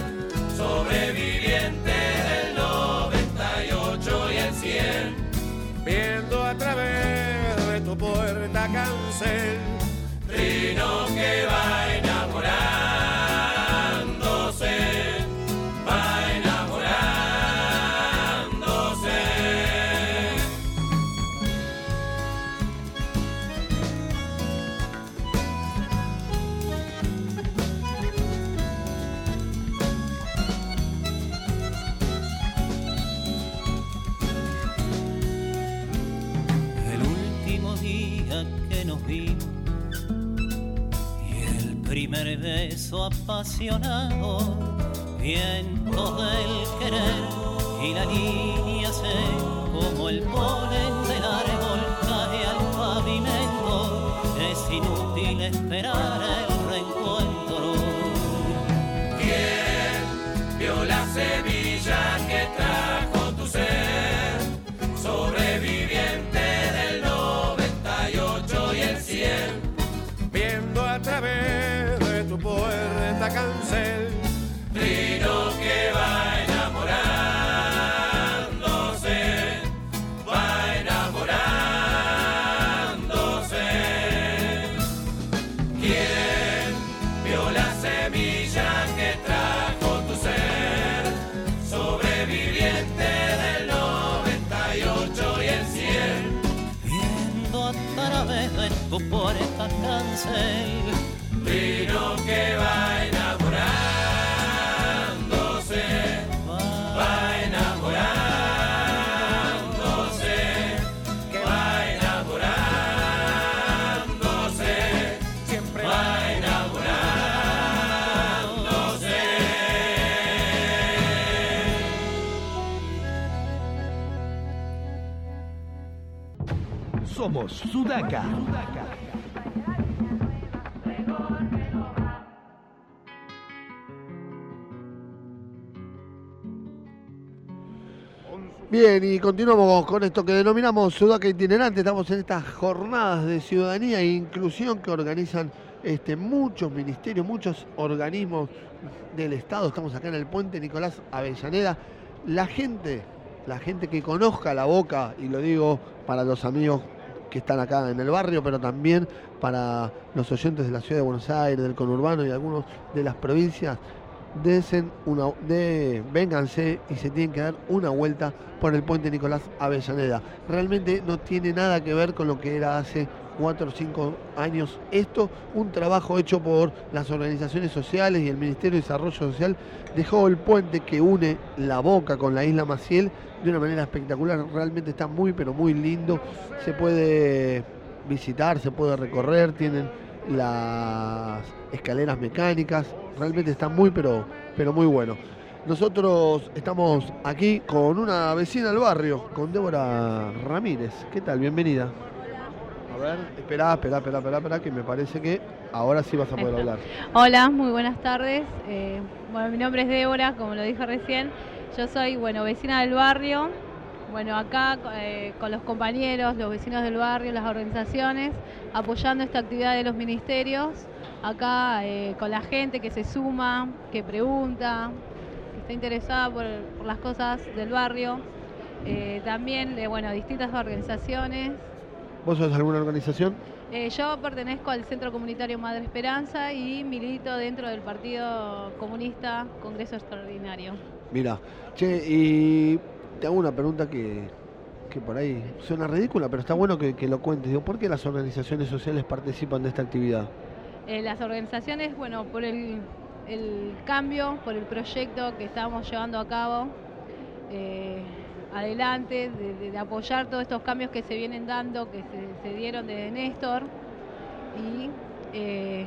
Sobreviviente del 98 y el 100. Viendo a través de tu puerta cancel, Trino que va beso apasionado, viento del querer y la línea se como el polen del árbol cae al pavimento, es inútil esperar el reencuentro. ¿Quién vio la Sudaca. Bien, y continuamos con esto que denominamos Sudaca Itinerante. Estamos en estas jornadas de ciudadanía e inclusión que organizan este, muchos ministerios, muchos organismos del Estado. Estamos acá en el puente Nicolás Avellaneda. La gente, la gente que conozca la boca, y lo digo para los amigos que están acá en el barrio, pero también para los oyentes de la ciudad de Buenos Aires, del conurbano y algunos de las provincias, desen una, de, vénganse y se tienen que dar una vuelta por el puente Nicolás Avellaneda. Realmente no tiene nada que ver con lo que era hace cuatro o cinco años esto, un trabajo hecho por las organizaciones sociales y el Ministerio de Desarrollo Social dejó el puente que une la boca con la isla Maciel de una manera espectacular, realmente está muy pero muy lindo, se puede visitar, se puede recorrer, tienen las escaleras mecánicas, realmente está muy pero, pero muy bueno. Nosotros estamos aquí con una vecina del barrio, con Débora Ramírez. ¿Qué tal? Bienvenida. Ver, espera, espera, espera, espera, espera, que me parece que ahora sí vas a poder hablar. Hola, muy buenas tardes. Eh, bueno, mi nombre es Débora, como lo dije recién. Yo soy, bueno, vecina del barrio. Bueno, acá eh, con los compañeros, los vecinos del barrio, las organizaciones, apoyando esta actividad de los ministerios. Acá eh, con la gente que se suma, que pregunta, que está interesada por, por las cosas del barrio. También de, bueno, distintas organizaciones. ¿Vos sos de alguna organización? Eh, yo pertenezco al Centro Comunitario Madre Esperanza y milito dentro del Partido Comunista Congreso Extraordinario. Mira, che, y te hago una pregunta que, que por ahí suena ridícula, pero está bueno que, que lo cuentes. Digo, ¿Por qué las organizaciones sociales participan de esta actividad? Eh, las organizaciones, bueno, por el, el cambio, por el proyecto que estamos llevando a cabo eh, adelante, de, apoyar todos estos cambios que se vienen dando, que se, dieron desde Néstor y eh,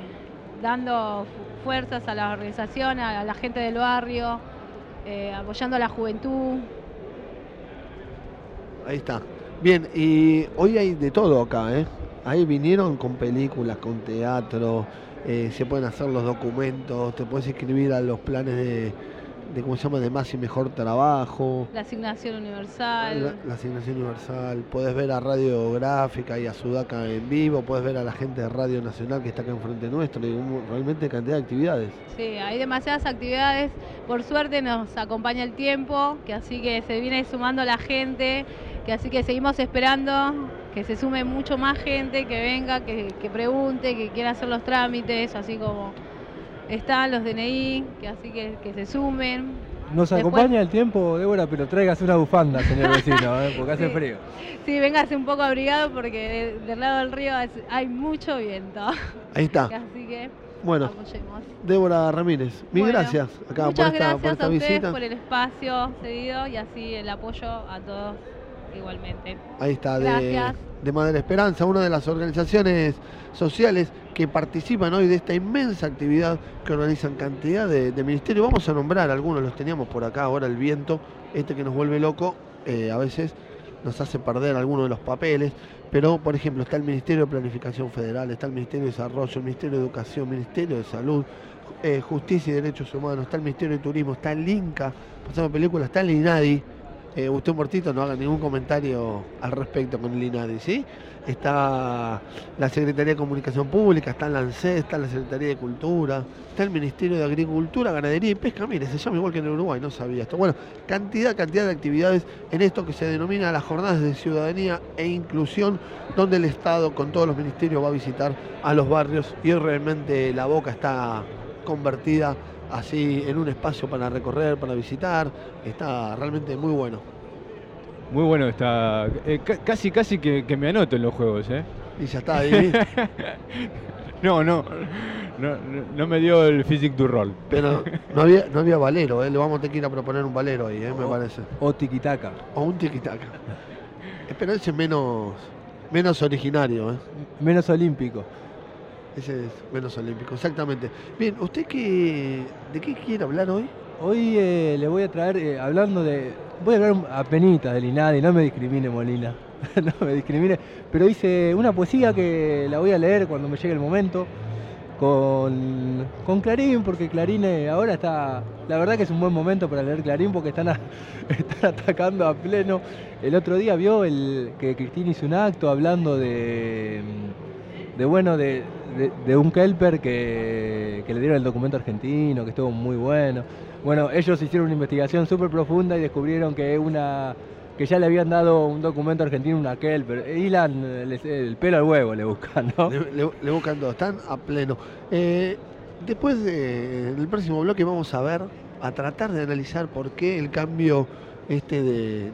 dando fu- fuerzas a la organización, a, la gente del barrio, eh, apoyando a la juventud. Ahí está. Bien, y hoy hay de todo acá, ¿eh? Ahí vinieron con películas, con teatro, eh, se pueden hacer los documentos, te puedes inscribir a los planes de, de ¿cómo se llama?, de más y mejor trabajo. La asignación universal. La, la asignación universal, puedes ver a Radio Gráfica y a Sudaca en vivo, puedes ver a la gente de Radio Nacional que está acá enfrente nuestro, y realmente cantidad de actividades. Sí, hay demasiadas actividades. Por suerte nos acompaña el tiempo, que así que se viene sumando la gente, que así que seguimos esperando que se sume mucho más gente, que venga, que, que pregunte, que quiera hacer los trámites, así como están los DNI, que así que, que se sumen. Nos Después- acompaña el tiempo, Débora, pero tráigase una bufanda, señor vecino, ¿eh? porque hace Sí. frío. Sí, véngase un poco abrigado porque de- del lado del río es- hay mucho viento. Ahí está. Así que Bueno, apoyemos. Débora Ramírez, mil Bueno, gracias acá por Muchas esta, gracias por esta a ustedes visita. por el espacio cedido y así el apoyo a todos igualmente. Ahí está, de, de Madre Esperanza, una de las organizaciones sociales que participan hoy de esta inmensa actividad que organizan cantidad de, de ministerios. Vamos a nombrar algunos, los teníamos por acá, ahora el viento, este que nos vuelve loco, eh, a veces nos hace perder algunos de los papeles, pero por ejemplo está el Ministerio de Planificación Federal, está el Ministerio de Desarrollo, el Ministerio de Educación, Ministerio de Salud, eh, Justicia y Derechos Humanos, está el Ministerio de Turismo, está el INCA, pasamos películas, está el INADI, eh, usted Mortito no haga ningún comentario al respecto con el INADI, ¿sí? Está la Secretaría de Comunicación Pública, está la ANSES, está la Secretaría de Cultura, está el Ministerio de Agricultura, Ganadería y Pesca, mire, se llama igual que en Uruguay, no sabía esto. Bueno, cantidad, cantidad de actividades en esto que se denomina las jornadas de ciudadanía e inclusión, donde el Estado con todos los ministerios va a visitar a los barrios y realmente la boca está convertida así en un espacio para recorrer, para visitar, está realmente muy bueno. Muy bueno está. eh, ca- casi, casi que, que me anoto en los juegos, ¿eh? Y ya está, ahí. no, no, no, no, me dio el physique du rol. Pero no había, no había valero, ¿eh? le vamos a tener que ir a proponer un valero ahí, ¿eh? me parece. O tiquitaca. O un tiquitaca. Pero ese es menos, menos originario, ¿eh? Menos olímpico. Ese es menos olímpico, exactamente. Bien, ¿usted qué, de qué quiere hablar hoy? Hoy eh, le voy a traer, eh, hablando de. Voy a hablar a penitas del INADI, no me discrimine Molina. no me discrimine, pero hice una poesía que la voy a leer cuando me llegue el momento con, con Clarín, porque Clarín eh, ahora está, la verdad que es un buen momento para leer Clarín porque están, están atacando a pleno. El otro día vio el, que Cristina hizo un acto hablando de, de bueno, de, de- un Kelper que, le dieron el documento argentino, que estuvo muy bueno. Bueno, ellos hicieron una investigación súper profunda y descubrieron que una que ya le habían dado un documento argentino una Kelper. Ilan, eh, les- el pelo al huevo le buscan, ¿no? Le, le- buscan todo, están a pleno. Eh, después de- del próximo bloque vamos a ver, a tratar de analizar por qué el cambio este de-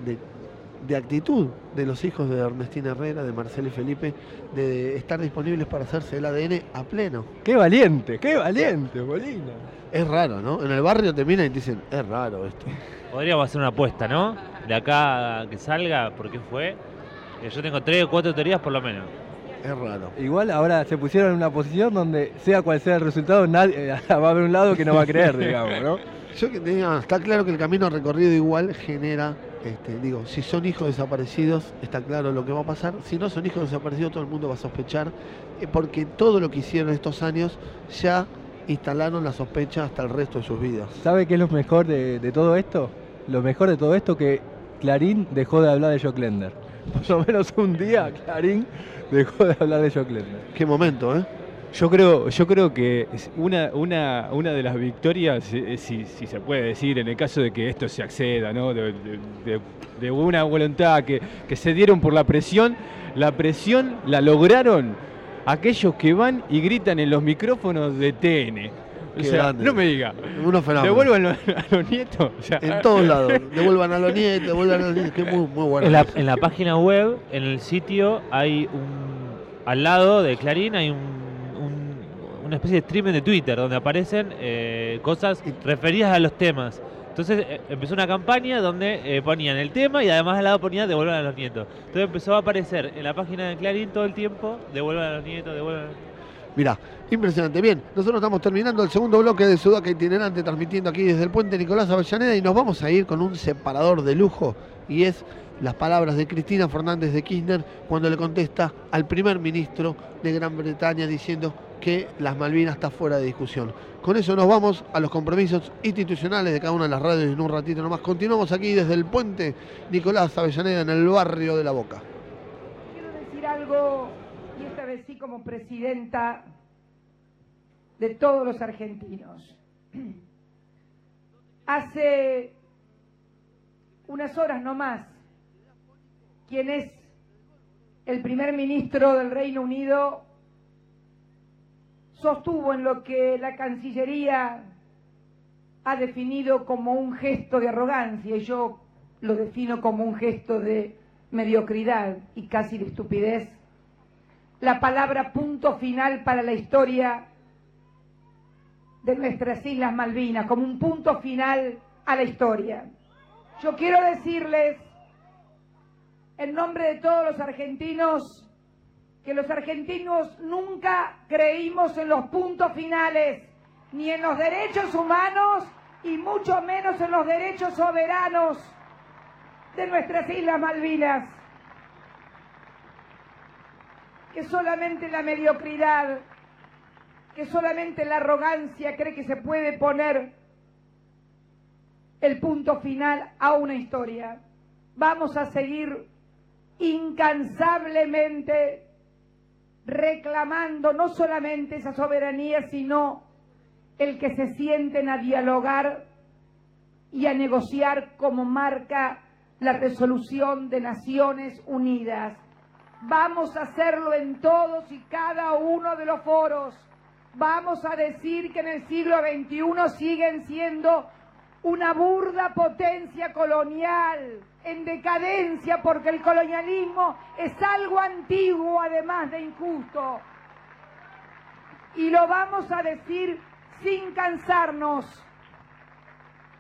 de actitud de los hijos de Ernestina Herrera, de Marcelo y Felipe, de estar disponibles para hacerse el ADN a pleno. ¡Qué valiente! ¡Qué valiente, Molina! Es raro, ¿no? En el barrio te miran y te dicen, es raro esto. Podríamos hacer una apuesta, ¿no? De acá que salga, ¿por qué fue? Yo tengo tres o cuatro teorías por lo menos. Es raro. Igual ahora se pusieron en una posición donde, sea cual sea el resultado, nadie, va a haber un lado que no va a creer, digamos, ¿no? Yo que está claro que el camino recorrido igual genera, este, digo, si son hijos desaparecidos, está claro lo que va a pasar. Si no son hijos desaparecidos, todo el mundo va a sospechar, eh, porque todo lo que hicieron estos años ya instalaron la sospecha hasta el resto de sus vidas. ¿Sabe qué es lo mejor de, de todo esto? Lo mejor de todo esto que Clarín dejó de hablar de Jock Lender. Por lo menos un día Clarín dejó de hablar de Jock Lender. Qué momento, ¿eh? Yo creo, yo creo que es una, una, una de las victorias, eh, si, si se puede decir, en el caso de que esto se acceda, ¿no? de, de- de- de una voluntad que, que se dieron por la presión, la presión la lograron aquellos que van y gritan en los micrófonos de TN. O sea, no me diga. Unos fenómenos. Devuelvan a los nietos. o sea, En todos lados. Devuelvan a los nietos, devuelvan a los nietos, que es muy, muy bueno. En la, en la página web, en el sitio, hay un. Al lado de Clarín hay un- una especie de streaming de Twitter donde aparecen eh, cosas referidas a los temas. Entonces eh, empezó una campaña donde eh, ponían el tema y además al lado ponían devuelvan a los nietos. Entonces empezó a aparecer en la página de Clarín todo el tiempo devuelvan a los nietos, devuelvan a los Mirá, impresionante. Bien, nosotros estamos terminando el segundo bloque de Sudaca Itinerante, transmitiendo aquí desde el puente Nicolás Avellaneda y nos vamos a ir con un separador de lujo y es las palabras de Cristina Fernández de Kirchner cuando le contesta al primer ministro de Gran Bretaña diciendo que las Malvinas está fuera de discusión. Con eso nos vamos a los compromisos institucionales de cada una de las radios en un ratito nomás continuamos aquí desde el puente Nicolás Avellaneda en el barrio de La Boca. Quiero decir algo, y esta vez sí como presidenta de todos los argentinos. Hace unas horas no más, quien es el primer ministro del Reino Unido sostuvo en lo que la Cancillería ha definido como un gesto de arrogancia, y yo lo defino como un gesto de mediocridad y casi de estupidez, la palabra punto final para la historia de nuestras Islas Malvinas, como un punto final a la historia. Yo quiero decirles, en nombre de todos los argentinos, que los argentinos nunca creímos en los puntos finales, ni en los derechos humanos y mucho menos en los derechos soberanos de nuestras Islas Malvinas. Que solamente la mediocridad, que solamente la arrogancia cree que se puede poner el punto final a una historia. Vamos a seguir incansablemente reclamando no solamente esa soberanía, sino el que se sienten a dialogar y a negociar como marca la resolución de Naciones Unidas. Vamos a hacerlo en todos y cada uno de los foros. Vamos a decir que en el siglo XXI siguen siendo una burda potencia colonial, en decadencia, porque el colonialismo es algo antiguo, además de injusto. Y lo vamos a decir sin cansarnos.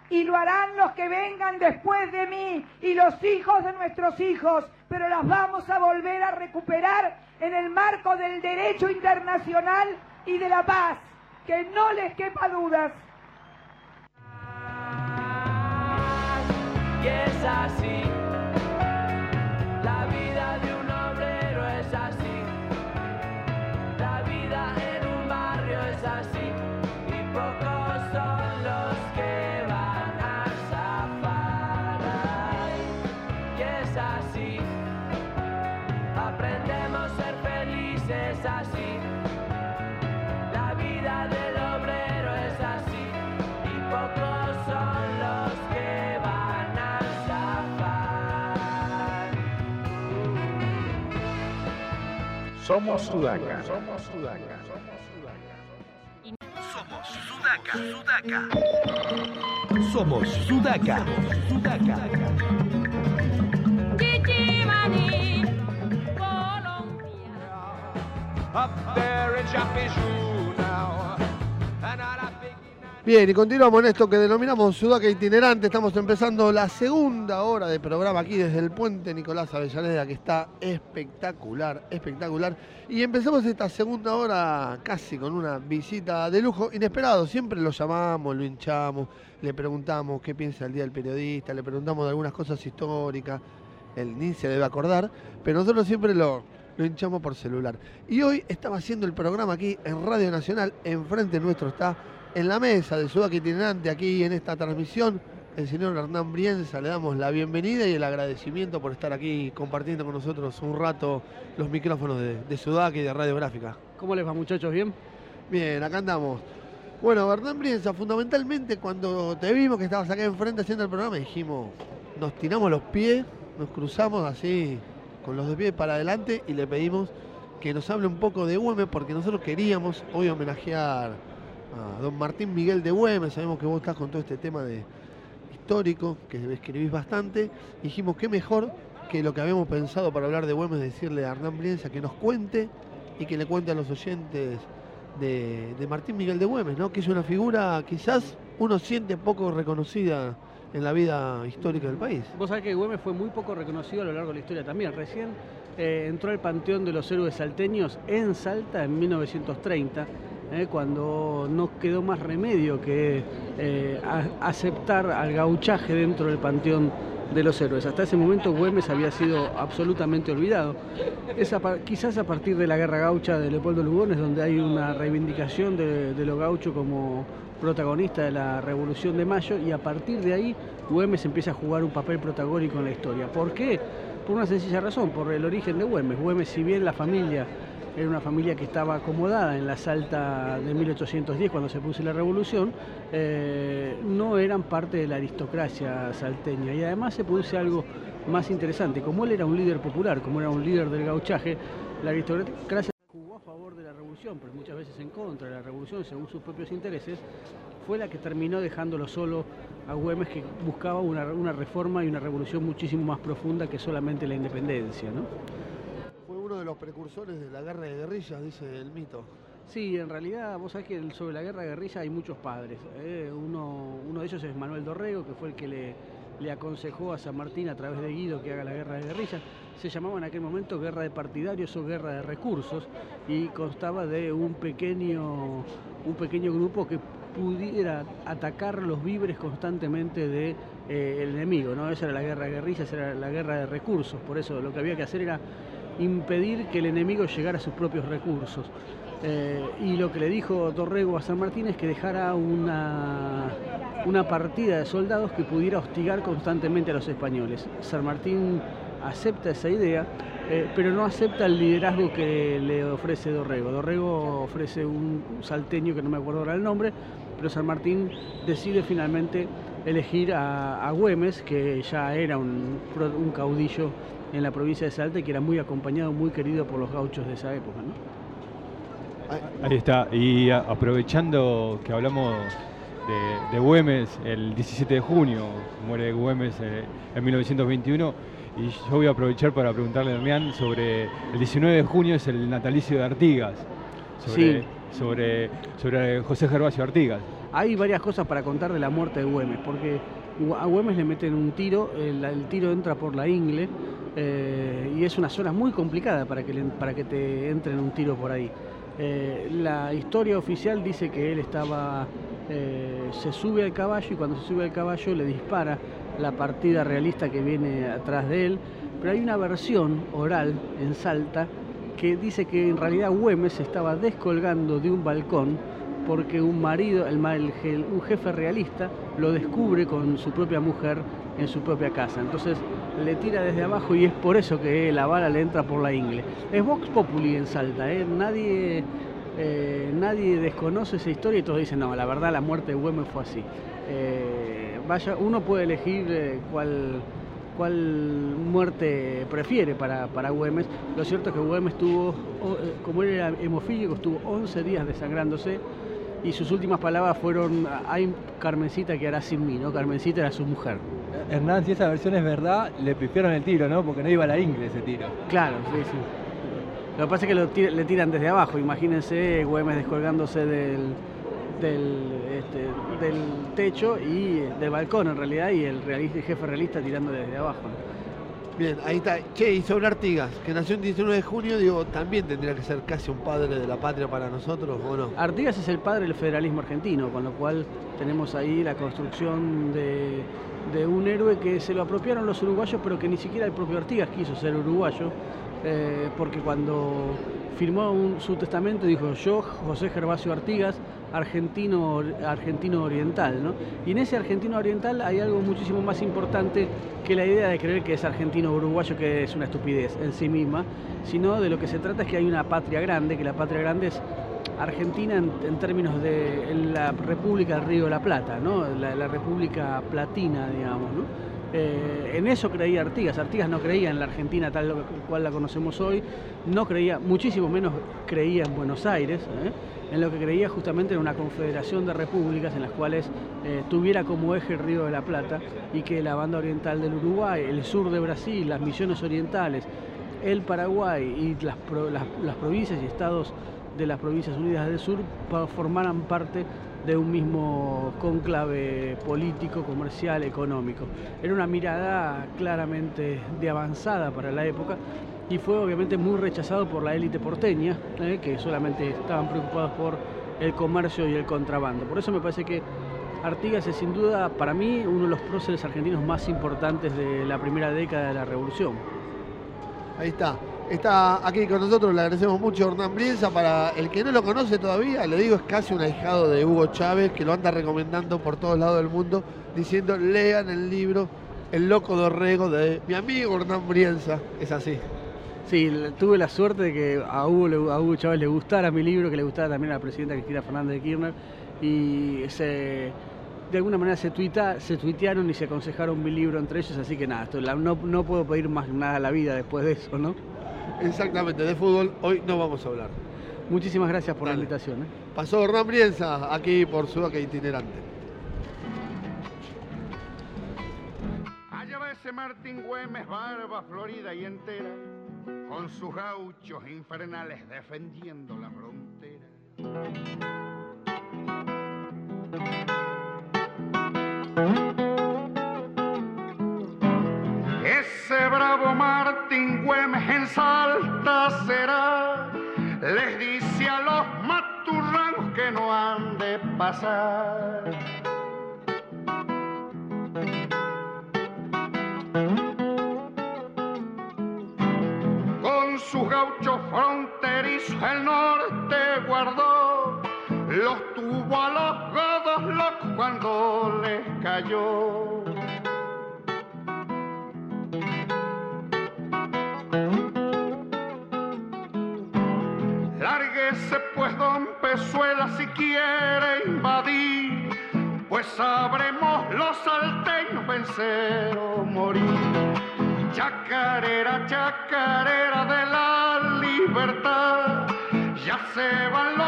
Y lo harán los que vengan después de mí y los hijos de nuestros hijos, pero las vamos a volver a recuperar en el marco del derecho internacional y de la paz. Que no les quepa dudas. Y es así, Somos Sudaca. Somos Sudaca. Somos Sudaca. Sudaca. Somos Sudaca. Sudaca. Up there in Chapichou Bien, y continuamos en esto que denominamos Sudaca itinerante. Estamos empezando la segunda hora de programa aquí desde el puente Nicolás Avellaneda, que está espectacular, espectacular. Y empezamos esta segunda hora casi con una visita de lujo, inesperado. Siempre lo llamamos, lo hinchamos, le preguntamos qué piensa el Día del Periodista, le preguntamos de algunas cosas históricas. Él ni se debe acordar, pero nosotros siempre lo, lo hinchamos por celular. Y hoy estaba haciendo el programa aquí en Radio Nacional, enfrente nuestro está en la mesa de Sudaca Itinerante, aquí en esta transmisión, el señor Hernán Brienza. Le damos la bienvenida y el agradecimiento por estar aquí compartiendo con nosotros un rato los micrófonos de, de Sudaca y de Radiográfica. ¿Cómo les va muchachos? ¿Bien? Bien, acá andamos. Bueno, Hernán Brienza, fundamentalmente cuando te vimos que estabas acá enfrente haciendo el programa, dijimos, nos tiramos los pies, nos cruzamos así con los dos pies para adelante y le pedimos que nos hable un poco de Güemes porque nosotros queríamos hoy homenajear a don Martín Miguel de Güemes. Sabemos que vos estás con todo este tema de histórico, que escribís bastante. Dijimos qué mejor que lo que habíamos pensado para hablar de Güemes, decirle a Hernán Brienza que nos cuente y que le cuente a los oyentes de, de Martín Miguel de Güemes, ¿no? que es una figura quizás uno siente poco reconocida en la vida histórica del país. Vos sabés que Güemes fue muy poco reconocido a lo largo de la historia también. Recién eh, entró al Panteón de los Héroes Salteños en Salta en 1930, eh, cuando no quedó más remedio que eh, aceptar al gauchaje dentro del Panteón de los Héroes. Hasta ese momento Güemes había sido absolutamente olvidado. Quizás a partir de la Guerra Gaucha de Leopoldo Lugones, donde hay una reivindicación de, de los gauchos como protagonista de la Revolución de Mayo y a partir de ahí Güemes empieza a jugar un papel protagónico en la historia. ¿Por qué? Por una sencilla razón, por el origen de Güemes. Güemes, si bien la familia era una familia que estaba acomodada en la Salta de 1810 cuando se puso la revolución, eh, no eran parte de la aristocracia salteña. Y además se produce algo más interesante. Como él era un líder popular, como era un líder del gauchaje, la aristocracia jugó a favor de la revolución, pero muchas veces en contra de la revolución según sus propios intereses, fue la que terminó dejándolo solo a Güemes que buscaba una, una reforma y una revolución muchísimo más profunda que solamente la independencia. De los precursores de la guerra de guerrillas, dice el mito. Sí, en realidad vos sabés que sobre la guerra de guerrilla hay muchos padres. ¿eh? Uno, uno de ellos es Manuel Dorrego, que fue el que le, le aconsejó a San Martín a través de Guido que haga la guerra de guerrilla. Se llamaba en aquel momento guerra de partidarios o guerra de recursos y constaba de un pequeño, un pequeño grupo que pudiera atacar los víveres constantemente del de, eh, enemigo. ¿no? Esa era la guerra de guerrillas, era la guerra de recursos. Por eso lo que había que hacer era impedir que el enemigo llegara a sus propios recursos. Eh, y lo que le dijo Dorrego a San Martín es que dejara una, una partida de soldados que pudiera hostigar constantemente a los españoles. San Martín acepta esa idea, eh, pero no acepta el liderazgo que le ofrece Dorrego. Dorrego ofrece un salteño que no me acuerdo ahora el nombre, pero San Martín decide finalmente elegir a, a Güemes, que ya era un caudillo en la provincia de Salta y que era muy acompañado, muy querido por los gauchos de esa época. ¿no? Ahí está, y aprovechando que hablamos de, de Güemes, el 17 de junio muere Güemes eh, en 1921, y yo voy a aprovechar para preguntarle a Hernán sobre el 19 de junio es el natalicio de Artigas, sobre, Sí. sobre, sobre José Gervasio Artigas. Hay varias cosas para contar de la muerte de Güemes, porque a Güemes le meten un tiro, el, tiro entra por la ingle eh, y es una zona muy complicada para que, para que te entren un tiro por ahí. Eh, la historia oficial dice que él estaba, eh, se sube al caballo y cuando se sube al caballo le dispara la partida realista que viene atrás de él, pero hay una versión oral en Salta que dice que en realidad Güemes estaba descolgando de un balcón porque un marido, el, el un jefe realista, lo descubre con su propia mujer en su propia casa. Entonces le tira desde abajo y es por eso que la bala le entra por la ingle. Es Vox Populi en Salta, ¿eh? nadie, eh, nadie desconoce esa historia y todos dicen, no, la verdad la muerte de Güemes fue así. Eh, vaya, uno puede elegir cuál, cuál muerte prefiere para, para Güemes. Lo cierto es que Güemes tuvo, como él era hemofílico, estuvo 11 días desangrándose y sus últimas palabras fueron, hay Carmencita que hará sin mí, ¿no? Carmencita era su mujer. Hernán, si esa versión es verdad, le pifiaron el tiro, ¿no? Porque no iba a la ingle ese tiro. Claro, sí, sí. Lo que pasa es que lo le tiran desde abajo. Imagínense Güemes descolgándose del, del, este, del techo y del balcón en realidad y el, realista, el jefe realista tirando desde abajo. ¿no? Bien, ahí está. Che, y sobre Artigas, que nació el 19 de junio, digo, también tendría que ser casi un padre de la patria para nosotros, ¿o no? Artigas es el padre del federalismo argentino, con lo cual tenemos ahí la construcción de, un héroe que se lo apropiaron los uruguayos, pero que ni siquiera el propio Artigas quiso ser uruguayo, eh, porque cuando firmó un- su testamento dijo yo, José Gervasio Artigas, argentino, argentino oriental, ¿no? Y en ese argentino oriental hay algo muchísimo más importante que la idea de creer que es argentino uruguayo, que es una estupidez en sí misma, sino de lo que se trata es que hay una patria grande, que la patria grande es Argentina en, en términos de en la República del Río de la Plata, ¿no? la, la República Platina, digamos. ¿no? Eh, en eso creía Artigas. Artigas no creía en la Argentina tal cual la conocemos hoy, no creía, muchísimo menos creía en Buenos Aires, ¿eh? en lo que creía justamente en una confederación de repúblicas en las cuales eh, tuviera como eje el Río de la Plata y que la banda oriental del Uruguay, el sur de Brasil, las misiones orientales, el Paraguay y las, las- provincias y estados de las provincias unidas del sur formaran parte de un mismo cónclave político, comercial, económico. Era una mirada claramente de avanzada para la época y fue obviamente muy rechazado por la élite porteña, eh, que solamente estaban preocupados por el comercio y el contrabando. Por eso me parece que Artigas es sin duda, para mí, uno de los próceres argentinos más importantes de la primera década de la Revolución. Ahí está. Está aquí con nosotros, le agradecemos mucho a Hernán Brienza. Para el que no lo conoce todavía, le digo, es casi un ahijado de Hugo Chávez, que lo anda recomendando por todos lados del mundo, diciendo, lean el libro El Loco Dorrego de mi amigo Hernán Brienza. Es así. Sí, tuve la suerte de que a Hugo, a Hugo Chávez le gustara mi libro, que le gustara también a la presidenta Cristina Fernández de Kirchner, y se, de alguna manera se, tuita- se tuitearon y se aconsejaron mi libro entre ellos, así que nada, esto- no, no puedo pedir más nada a la vida después de eso, ¿no? Exactamente, de fútbol hoy no vamos a hablar. Muchísimas gracias por Dale. la invitación. ¿eh? Pasó Hernán Brienza aquí por Sudaca Itinerante. Allá va ese Martín Güemes, barba florida y entera, con sus gauchos infernales defendiendo la frontera. Ese bravo Martín Güemes en Salta será, les dice a los maturranos que no han de pasar. Con sus gauchos fronterizos el norte guardó, los tuvo a los godos locos cuando les cayó. Don Pezuela si quiere invadir, pues sabremos los salteños vencer o morir. Chacarera, chacarera de la libertad, ya se van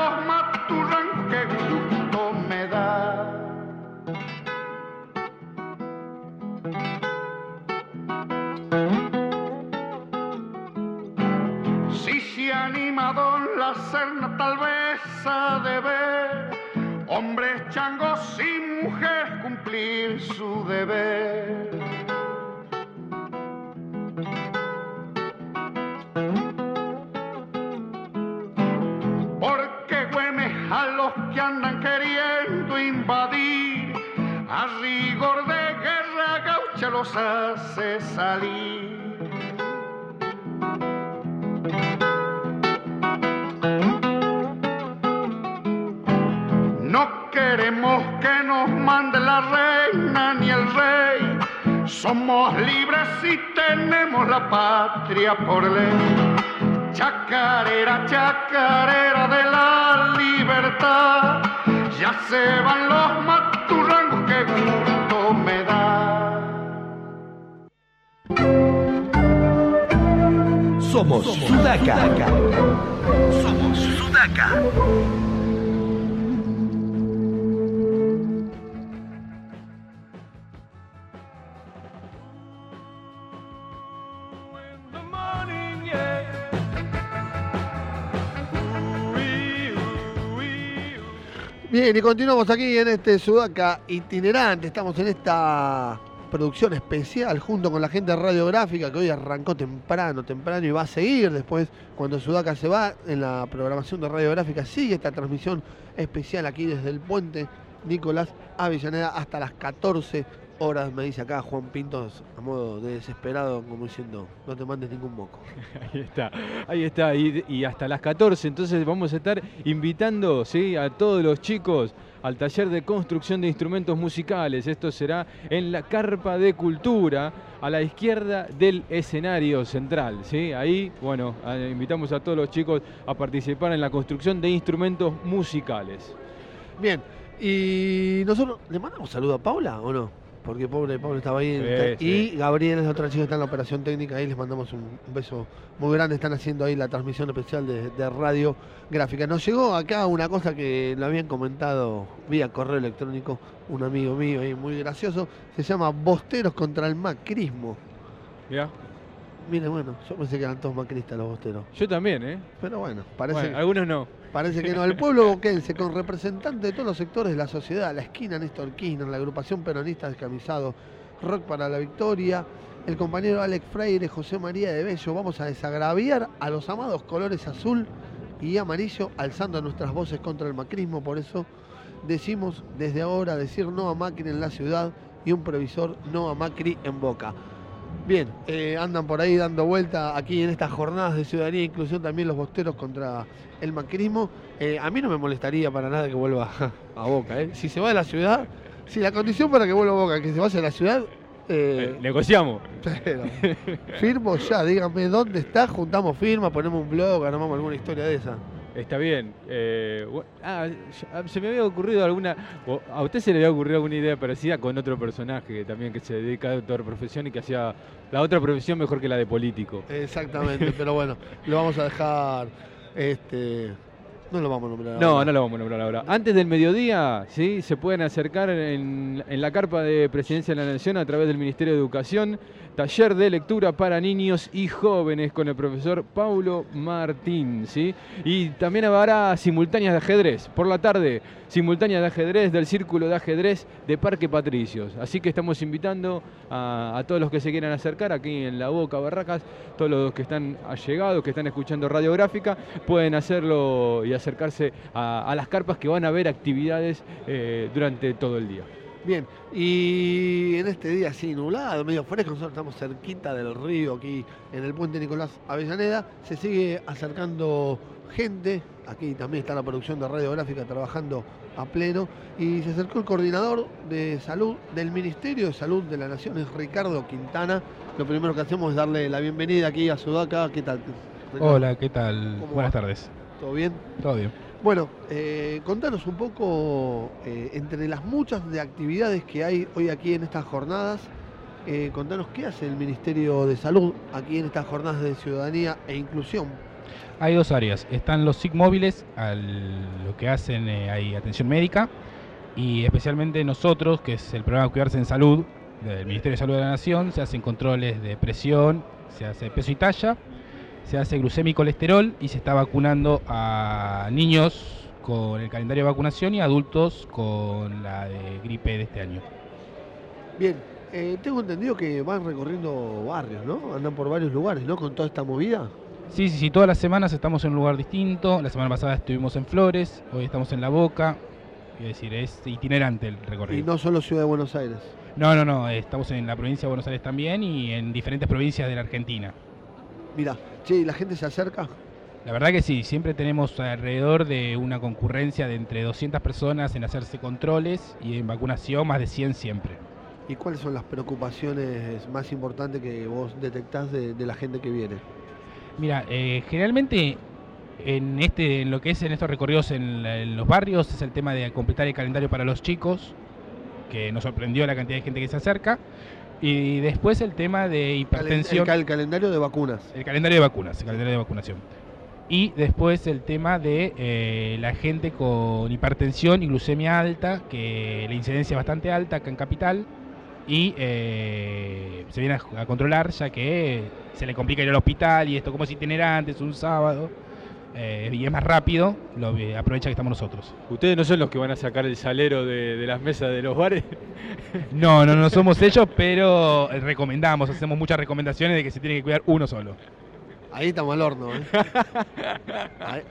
hombres changos y mujeres cumplir su deber. Porque Güemes a los que andan queriendo invadir, a rigor de guerra gaucha los hace salir. Que nos mande la reina ni el rey. Somos libres y tenemos la patria por ley. Chacarera, chacarera de la libertad. Ya se van los maturrangos, que gusto me da. Somos Sudaca. Somos Sudaca. Bien, y continuamos aquí en este Sudaca itinerante. Estamos en esta producción especial junto con la gente radiográfica que hoy arrancó temprano, temprano y va a seguir después cuando Sudaca se va en la programación de radiográfica. Sigue esta transmisión especial aquí desde el puente Nicolás Avellaneda hasta las 14 horas, me dice acá Juan Pintos a modo de desesperado, como diciendo, no te mandes ningún moco. Ahí está, ahí está, y, y hasta las 14, entonces vamos a estar invitando ¿sí? a todos los chicos al taller de construcción de instrumentos musicales. Esto será en la Carpa de Cultura, a la izquierda del escenario central. ¿sí? Ahí, bueno, invitamos a todos los chicos a participar en la construcción de instrumentos musicales. Bien, y nosotros, ¿le mandamos saludo a Paula o no? Porque pobre Paula estaba ahí. Sí, está- sí. Y Gabriel es otra chica que está en la operación técnica. Ahí les mandamos un, un beso muy grande. Están haciendo ahí la transmisión especial de, de radio gráfica. Nos llegó acá una cosa que lo habían comentado vía correo electrónico un amigo mío ahí muy gracioso. Se llama Bosteros contra el Macrismo. ¿Ya? Mire, bueno, yo pensé que eran todos macristas los bosteros. Yo también, ¿eh? Pero bueno, parece Bueno, algunos no. Parece que no. El pueblo boquense, con representantes de todos los sectores de la sociedad, la esquina Néstor Kirchner, la agrupación peronista descamisado, Rock para la Victoria, el compañero Alex Freire, José María de Bello, vamos a desagraviar a los amados colores azul y amarillo, alzando nuestras voces contra el macrismo. Por eso decimos desde ahora decir no a Macri en la ciudad y un previsor no a Macri en Boca. Bien, eh, andan por ahí dando vuelta aquí en estas jornadas de ciudadanía e inclusión también los bosteros contra el macrismo. Eh, a mí no me molestaría para nada que vuelva a Boca. ¿eh? Si se va de la ciudad, si la condición para que vuelva a Boca, que se vaya de la ciudad, eh, Negociamos. pero firmo ya, díganme dónde está, juntamos firma, ponemos un blog, armamos alguna historia de esa. Está bien. eh, ah, ah, se me había ocurrido alguna. a usted se le había ocurrido alguna idea parecida con otro personaje también que se dedica a otra profesión y que hacía la otra profesión mejor que la de político. Exactamente, pero bueno, lo vamos a dejar. Este, no lo vamos a nombrar. No, ahora. no lo vamos a nombrar ahora. Antes del mediodía, sí, se pueden acercar en, en la carpa de Presidencia de la Nación a través del Ministerio de Educación, taller de lectura para niños y jóvenes con el profesor Paulo Martín, sí. Y también habrá simultáneas de ajedrez por la tarde, simultáneas de ajedrez del Círculo de Ajedrez de Parque Patricios. Así que estamos invitando a, a todos los que se quieran acercar aquí en la Boca Barracas, todos los que están allegados, que están escuchando radiográfica, pueden hacerlo y acercarse a, a las carpas que van a ver actividades eh, durante todo el día. Bien, y en este día así nublado, medio fresco, nosotros estamos cerquita del río aquí en el puente Nicolás Avellaneda, se sigue acercando gente, aquí también está la producción de radiográfica trabajando a pleno, y se acercó el coordinador de salud del Ministerio de Salud de la Nación, es Ricardo Quintana. Lo primero que hacemos es darle la bienvenida aquí a Sudaca, ¿qué tal? Ricardo? Hola, ¿qué tal? ¿Cómo Buenas va? tardes. ¿Todo bien? Todo bien. Bueno, eh, contanos un poco, eh, entre las muchas de actividades que hay hoy aquí en estas jornadas, eh, contanos qué hace el Ministerio de Salud aquí en estas jornadas de ciudadanía e inclusión. Hay dos áreas. Están los SIC móviles, al- lo que hacen, hay atención médica, y especialmente nosotros, que es el programa Cuidarse en Salud del Ministerio de Salud de la Nación, se hacen controles de presión, se hace peso y talla, se hace glucemia y colesterol, y se está vacunando a niños con el calendario de vacunación y adultos con la de gripe de este año. Bien, eh, tengo entendido que van recorriendo barrios, ¿no? Andan por varios lugares, ¿no? Con toda esta movida. Sí, sí, sí, todas las semanas estamos en un lugar distinto. La semana pasada estuvimos en Flores, hoy estamos en La Boca. Es decir, es itinerante el recorrido. Y no solo Ciudad de Buenos Aires. No, no, no, estamos en la provincia de Buenos Aires también y en diferentes provincias de la Argentina. Mira, ¿y la gente se acerca? La verdad que sí, siempre tenemos alrededor de una concurrencia de entre 200 personas en hacerse controles y en vacunación más de 100 siempre. ¿Y cuáles son las preocupaciones más importantes que vos detectás de, de la gente que viene? Mira, eh, generalmente en este, en lo que es en estos recorridos en, la- en los barrios es el tema de completar el calendario para los chicos, que nos sorprendió la cantidad de gente que se acerca, y después el tema de hipertensión. El, cal- el calendario de vacunas. El calendario de vacunas, el calendario de vacunación. Y después el tema de eh, la gente con hipertensión y glucemia alta, que la incidencia es bastante alta acá en Capital, y eh, se viene a, a controlar ya que se le complica ir al hospital y esto como es itinerante, es un sábado, eh, y es más rápido, lo aprovecha que estamos nosotros. ¿Ustedes no son los que van a sacar el salero de, de las mesas de los bares? No, no, no somos ellos, pero eh, recomendamos, hacemos muchas recomendaciones de que se tiene que cuidar uno solo. Ahí estamos al horno, ¿eh?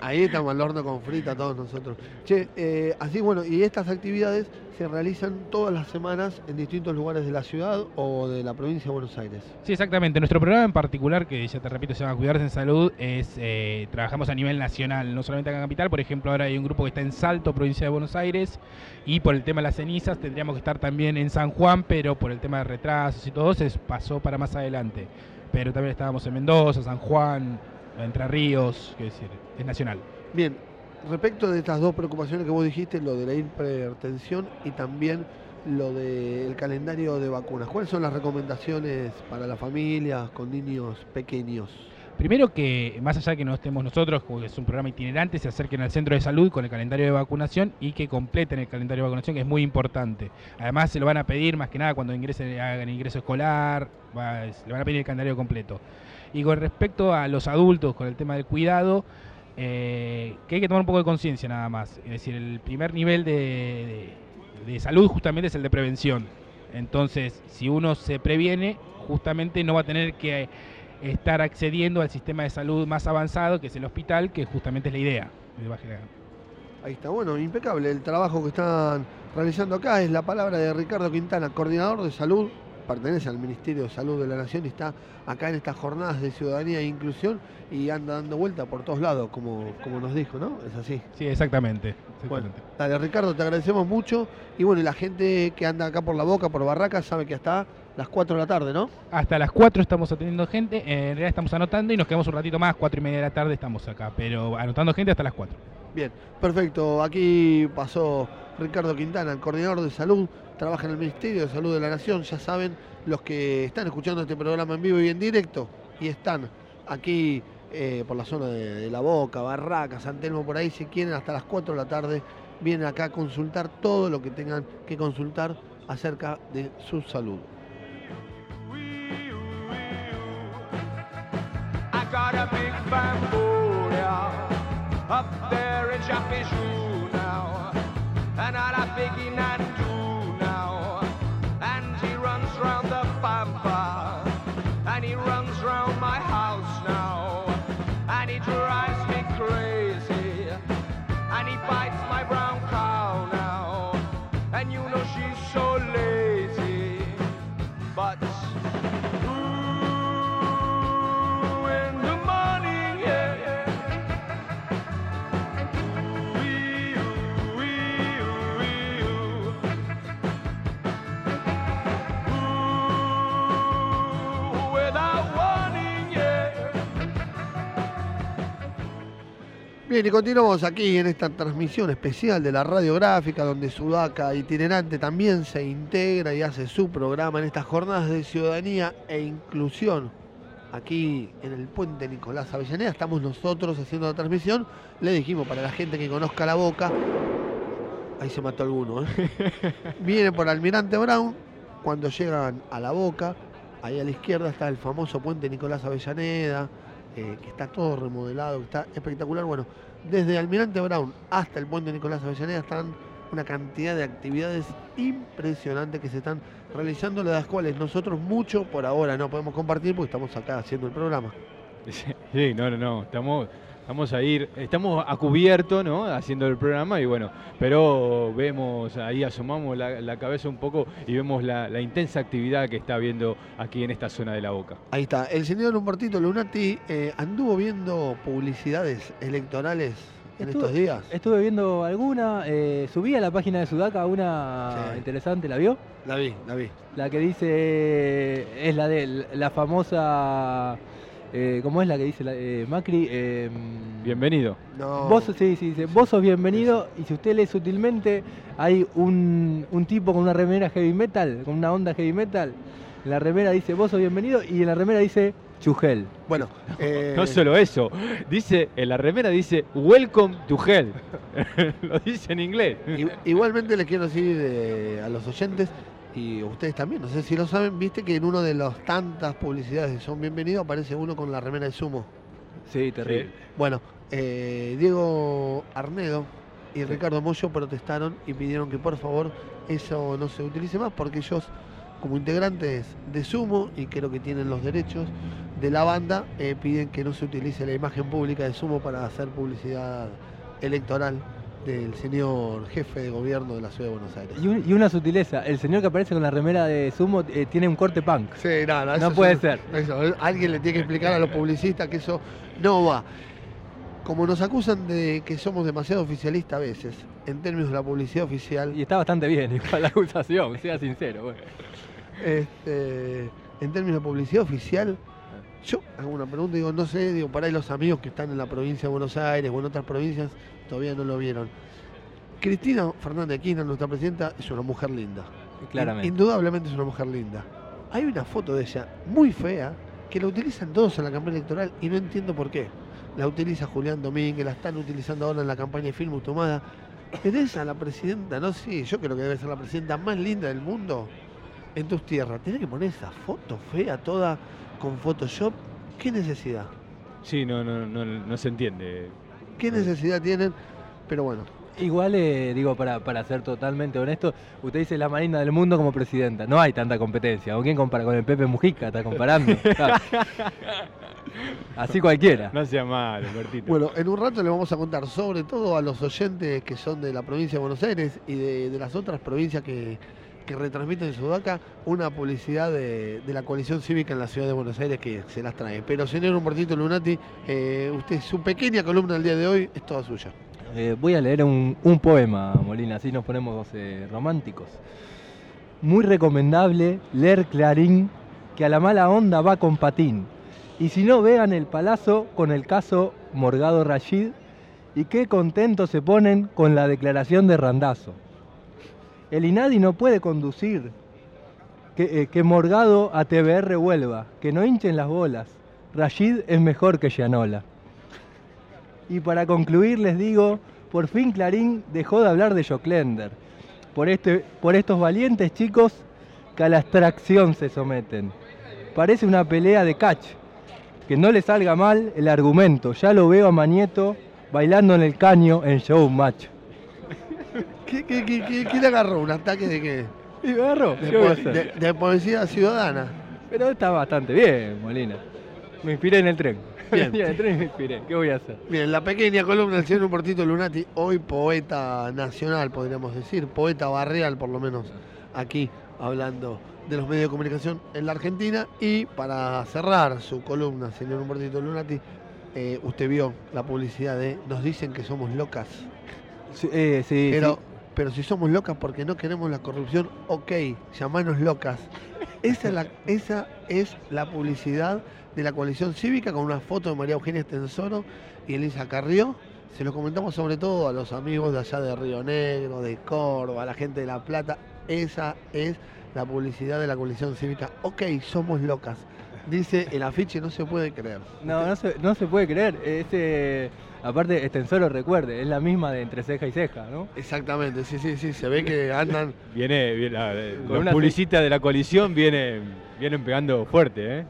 ahí, estamos al horno con frita todos nosotros. Che, eh, así bueno, y estas actividades se realizan todas las semanas en distintos lugares de la ciudad o de la provincia de Buenos Aires. Sí, exactamente. Nuestro programa en particular, que ya te repito, se llama Cuidarse en Salud, es eh, trabajamos a nivel nacional, no solamente acá en Capital. Por ejemplo, ahora hay un grupo que está en Salto, provincia de Buenos Aires, y por el tema de las cenizas tendríamos que estar también en San Juan, pero por el tema de retrasos y todo, se pasó para más adelante. Pero también estábamos en Mendoza, San Juan, Entre Ríos, es nacional. Bien, respecto de estas dos preocupaciones que vos dijiste, lo de la hipertensión y también lo del calendario de vacunas, ¿cuáles son las recomendaciones para las familias con niños pequeños? Primero que, más allá de que no estemos nosotros, que es un programa itinerante, se acerquen al centro de salud con el calendario de vacunación y que completen el calendario de vacunación, que es muy importante. Además, se lo van a pedir más que nada cuando ingresen, hagan ingreso escolar, va- le van a pedir el calendario completo. Y con respecto a los adultos, con el tema del cuidado, eh, que hay que tomar un poco de conciencia nada más. Es decir, el primer nivel de- de salud justamente es el de prevención. Entonces, si uno se previene, justamente no va a tener que estar accediendo al sistema de salud más avanzado, que es el hospital, que justamente es la idea. de Baja. Ahí está, bueno, impecable el trabajo que están realizando acá. Es la palabra de Ricardo Quintana, coordinador de salud, pertenece al Ministerio de Salud de la Nación y está acá en estas jornadas de ciudadanía e inclusión y anda dando vuelta por todos lados, como, como nos dijo, ¿no? Es así. Sí, exactamente. Bueno, dale Ricardo, te agradecemos mucho. Y bueno, la gente que anda acá por la boca, por Barracas, sabe que hasta las 4 de la tarde, ¿no? Hasta las 4 estamos atendiendo gente, eh, en realidad estamos anotando y nos quedamos un ratito más, 4 y media de la tarde estamos acá, pero anotando gente hasta las 4. Bien, perfecto. Aquí pasó Ricardo Quintana, el coordinador de salud, trabaja en el Ministerio de Salud de la Nación. Ya saben, los que están escuchando este programa en vivo y en directo y están aquí eh, por la zona de, de La Boca, Barraca, San Telmo, por ahí, si quieren, hasta las 4 de la tarde, vienen acá a consultar todo lo que tengan que consultar acerca de su salud. Got a big bamboo now, up there in Chapichou now, and I a big in Bien, y continuamos aquí en esta transmisión especial de la radiográfica, donde Sudaca Itinerante también se integra y hace su programa en estas jornadas de ciudadanía e inclusión. Aquí en el puente Nicolás Avellaneda estamos nosotros haciendo la transmisión. Le dijimos para la gente que conozca la boca, ahí se mató alguno, ¿eh? Viene por Almirante Brown, cuando llegan a la boca, ahí a la izquierda está el famoso puente Nicolás Avellaneda, eh, que está todo remodelado, que está espectacular. Bueno, desde Almirante Brown hasta el puente Nicolás Avellaneda están una cantidad de actividades impresionantes que se están realizando, las cuales nosotros mucho por ahora no podemos compartir porque estamos acá haciendo el programa. Sí, no, no, no. Estamos Vamos a ir, estamos a cubierto, ¿no? Haciendo el programa y bueno, pero vemos, ahí asomamos la, la cabeza un poco y vemos la, la intensa actividad que está habiendo aquí en esta zona de la boca. Ahí está. El señor Humbertito Lunati eh, anduvo viendo publicidades electorales en Estuve- estos días. Estuve viendo alguna, eh, subí a la página de Sudaca una Sí. interesante, ¿la vio? La vi, la vi. La que dice, es la de la famosa, eh, ¿cómo es la que dice la- eh, Macri? Eh, Bienvenido. No. Vos, sí, sí, dice, vos sos bienvenido y si usted lee sutilmente, hay un, un tipo con una remera heavy metal, con una onda heavy metal. En la remera dice, vos sos bienvenido y en la remera dice, Chugel. Bueno, eh, No solo eso, dice, en la remera dice, Welcome to Hell. Lo dice en inglés. Igualmente les quiero decir eh, a los oyentes y ustedes también, no sé si lo saben, viste que en una de las tantas publicidades de Son Bienvenidos aparece uno con la remera de Sumo. Sí, terrible. Bueno, eh, Diego Arnedo y Ricardo Mollo protestaron y pidieron que por favor eso no se utilice más porque ellos como integrantes de Sumo y creo que tienen los derechos de la banda eh, piden que no se utilice la imagen pública de Sumo para hacer publicidad electoral del señor jefe de gobierno de la ciudad de Buenos Aires. Y, un- y una sutileza, el señor que aparece con la remera de Sumo eh, tiene un corte punk. Sí, no, no, eso No puede es- ser. eso, eh, alguien le tiene que explicar a los publicistas que eso no va. Como nos acusan de que somos demasiado oficialistas a veces, en términos de la publicidad oficial, Y está bastante bien, igual la acusación, sea sincero. bueno. este, en términos de publicidad oficial, yo hago una pregunta digo, no sé, digo, para ahí los amigos que están en la provincia de Buenos Aires o en otras provincias todavía no lo vieron. Cristina Fernández de Kirchner, nuestra presidenta, es una mujer linda. Claramente. In- Indudablemente es una mujer linda. Hay una foto de ella muy fea que la utilizan todos en la campaña electoral y no entiendo por qué. La utiliza Julián Domínguez, la están utilizando ahora en la campaña de Film Tomada. Pero esa, la presidenta, no sé, yo creo que debe ser la presidenta más linda del mundo en tus tierras. Tenés que poner esa foto fea toda con Photoshop. ¿Qué necesidad? Sí, no, no, no, no se entiende. ¿Qué necesidad tienen? Pero bueno, Igual, eh, digo, para, para ser totalmente honesto, usted dice la más linda del mundo como presidenta. No hay tanta competencia. ¿Con quién compara? Con el Pepe Mujica, está comparando. Claro. Así cualquiera. No sea malo, Bertito. Bueno, en un rato le vamos a contar sobre todo a los oyentes que son de la provincia de Buenos Aires y de, de las otras provincias que, que retransmiten Sudaca una publicidad de, la coalición cívica en la ciudad de Buenos Aires que se las trae. Pero señor Humbertito Lunati, eh, usted su pequeña columna del día de hoy es toda suya. Eh, voy a leer un, un poema, Molina, así nos ponemos eh, románticos. Muy recomendable leer Clarín, que a la mala onda va con patín. Y si no, vean el palazo con el caso Morgado Rashid y qué contentos se ponen con la declaración de Randazo. El INADI no puede conducir, que, eh, Morgado a TBR vuelva, que no hinchen las bolas. Rashid es mejor que Gianola. Y para concluir les digo, por fin Clarín dejó de hablar de Joclender. Por, este, por estos valientes chicos que a la extracción se someten. Parece una pelea de catch. Que no le salga mal el argumento. Ya lo veo a Manieto bailando en el caño en Showmatch. ¿Qué, qué, qué, qué- quién agarró? ¿Un ataque de qué? ¿Y me agarró? De, ¿Qué voy a po- de- de poesía ciudadana. Pero está bastante bien, Molina. Me inspiré en el tren. Bien. En el tren me inspiré. ¿Qué voy a hacer? Bien, la pequeña columna del señor Humbertito Lunati, hoy poeta nacional, podríamos decir, poeta barrial por lo menos, aquí hablando de los medios de comunicación en la Argentina. Y para cerrar su columna, señor Humbertito Lunati, eh, usted vio la publicidad de Nos dicen que somos locas. Sí, eh, sí, pero, sí. Pero si somos locas porque no queremos la corrupción, ok, llamanos locas. Esa es la, esa es la publicidad de la coalición cívica con una foto de María Eugenia Estensoro y Elisa Carrió. Se lo comentamos sobre todo a los amigos de allá de Río Negro, de Córdoba, a la gente de La Plata. Esa es la publicidad de la coalición cívica. Ok, somos locas. Dice el afiche, no se puede creer. No, no se, no se puede creer. Ese, aparte, Estensoro recuerde, es la misma de entre ceja y ceja, ¿no? Exactamente, sí, sí, sí, se ve que andan... Viene, viene la- Con los una- publicistas de la coalición vienen, vienen pegando fuerte, ¿eh?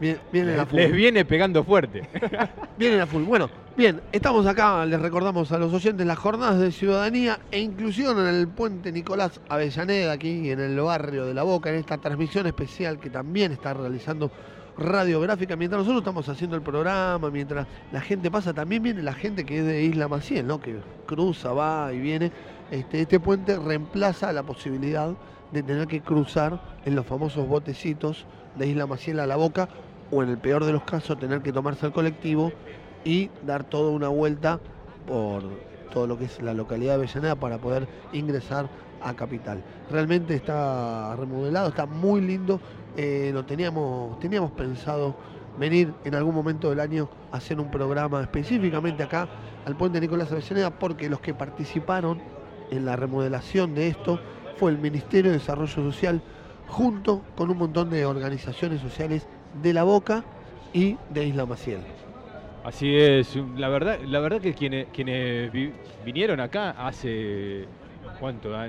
Bien, vienen a les, full. les viene pegando fuerte. Vienen a full. Bueno, bien, estamos acá, les recordamos a los oyentes las jornadas de ciudadanía e inclusión en el puente Nicolás Avellaneda, aquí en el barrio de La Boca, en esta transmisión especial que también está realizando radiográfica. Mientras nosotros estamos haciendo el programa, mientras la gente pasa, también viene la gente que es de Isla Maciel, ¿no? Que cruza, va y viene. Este, este puente reemplaza la posibilidad de tener que cruzar en los famosos botecitos de Isla Maciel a la boca o en el peor de los casos tener que tomarse el colectivo y dar toda una vuelta por todo lo que es la localidad de Avellaneda para poder ingresar a Capital. Realmente está remodelado, está muy lindo. eh, lo teníamos, teníamos pensado venir en algún momento del año a hacer un programa específicamente acá al puente Nicolás Avellaneda porque los que participaron en la remodelación de esto fue el Ministerio de Desarrollo Social junto con un montón de organizaciones sociales de La Boca y de Isla Maciel. Así es, la verdad, la verdad que quienes, quienes vi- vinieron acá hace, ¿cuánto? Ah,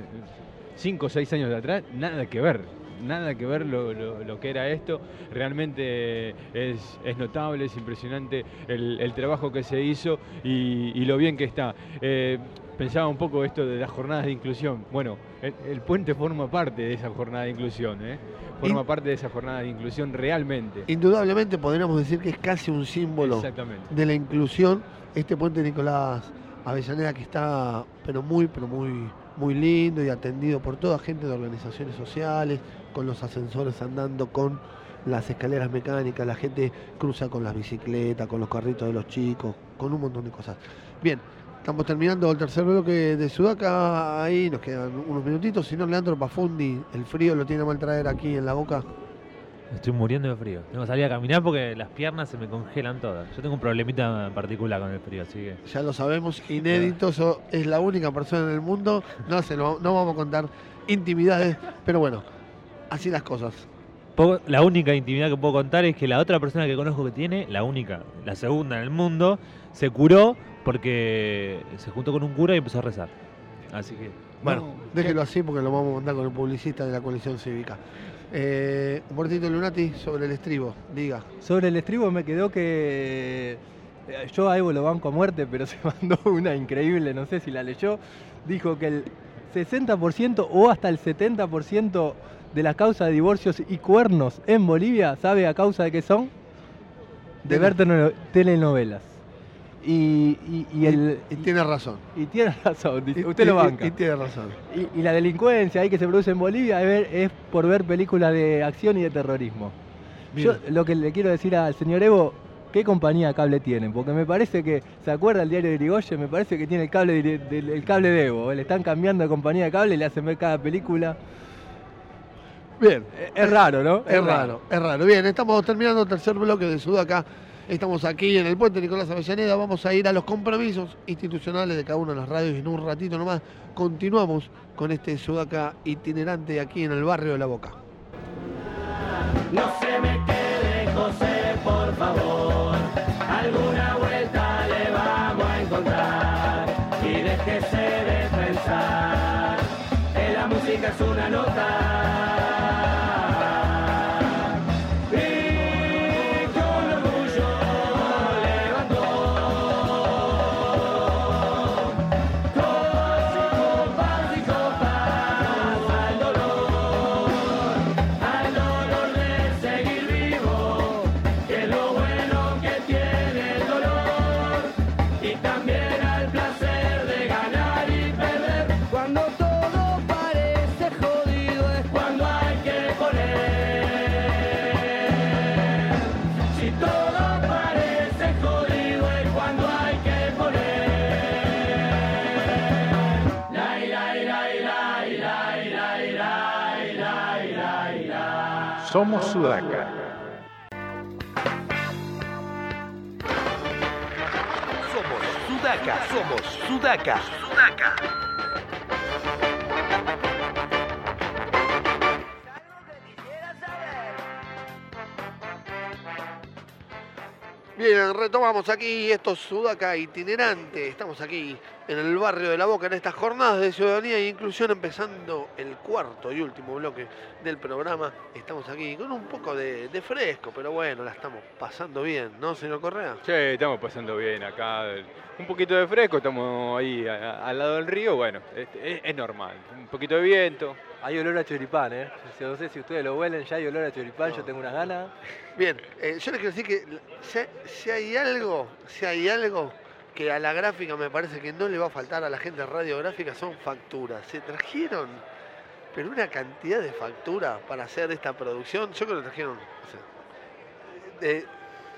Cinco o seis años de atrás, nada que ver, nada que ver lo, lo- lo que era esto. Realmente es, es notable, es impresionante el, el trabajo que se hizo y, y lo bien que está. Eh, pensaba un poco esto de las jornadas de inclusión. Bueno, el, el puente forma parte de esa jornada de inclusión, ¿eh? Forma parte de esa jornada de inclusión realmente. Indudablemente podríamos decir que es casi un símbolo de la inclusión este puente Nicolás Avellaneda que está pero muy pero muy muy lindo y atendido por toda gente de organizaciones sociales, con los ascensores andando con las escaleras mecánicas, la gente cruza con las bicicletas, con los carritos de los chicos, con un montón de cosas. Bien, estamos terminando el tercer bloque de Sudaca, ahí nos quedan unos minutitos, si no Leandro Pafundi, el frío lo tiene mal traer aquí en la boca. Estoy muriendo de frío. Tengo que salir a caminar porque las piernas se me congelan todas. Yo tengo un problemita en particular con el frío, así que. Ya lo sabemos, inédito, so- es la única persona en el mundo, no, se lo, no vamos a contar intimidades, pero bueno, así las cosas. La única intimidad que puedo contar es que la otra persona que conozco que tiene, la única, la segunda en el mundo, se curó porque se juntó con un cura y empezó a rezar. Así que. Bueno, déjelo así porque lo vamos a mandar con el publicista de la coalición cívica. Eh, Lunati sobre el estribo, diga. Sobre el estribo me quedó que eh, yo a Evo lo banco a muerte, pero se mandó una increíble, no sé si la leyó. Dijo que el 60% o hasta el 70% de la causa de divorcios y cuernos en Bolivia, ¿sabe a causa de qué son? De De ver tele- telenovelas. Y, y- y el, Y tiene razón. y tiene razón, dice, Y- usted lo y- banca. Y, tiene razón. Y, y la delincuencia ahí que se produce en Bolivia es, por ver películas de acción y de terrorismo. Yo lo que le quiero decir al señor Evo, ¿qué compañía de cable tienen? Porque me parece que, ¿se acuerda el diario de Irigoyen? Me parece que tiene el cable de, el cable de Evo. Le están cambiando de compañía de cable, le hacen ver cada película. Bien. Es, es raro, ¿no? Es raro, es raro. Bien, estamos terminando el tercer bloque de Sudaca. Estamos aquí en el puente Nicolás Avellaneda. Vamos a ir a los compromisos institucionales de cada una de las radios y en un ratito nomás continuamos con este Sudaca itinerante aquí en el barrio de La Boca. No se me Sudaca. Somos Sudaca, somos Sudaca, Sudaca. Bien, retomamos aquí, esto es Sudaca itinerante. Estamos aquí en el barrio de La Boca en estas jornadas de ciudadanía e inclusión, empezando el cuarto y último bloque del programa. Estamos aquí con un poco de, fresco, pero bueno, la estamos pasando bien, ¿no, señor Correa? Sí, estamos pasando bien acá. Un poquito de fresco, estamos ahí al lado del río, bueno, es, es- es normal. Un poquito de viento. Hay olor a choripán, ¿eh? No sé si ustedes lo huelen, ya hay olor a choripán, yo tengo unas ganas. Bien, eh, yo les quiero decir que si, si hay algo, si hay algo que a la gráfica me parece que no le va a faltar a la gente radiográfica son facturas. Se trajeron, pero una cantidad de facturas para hacer esta producción. Yo creo que trajeron, o sea, de-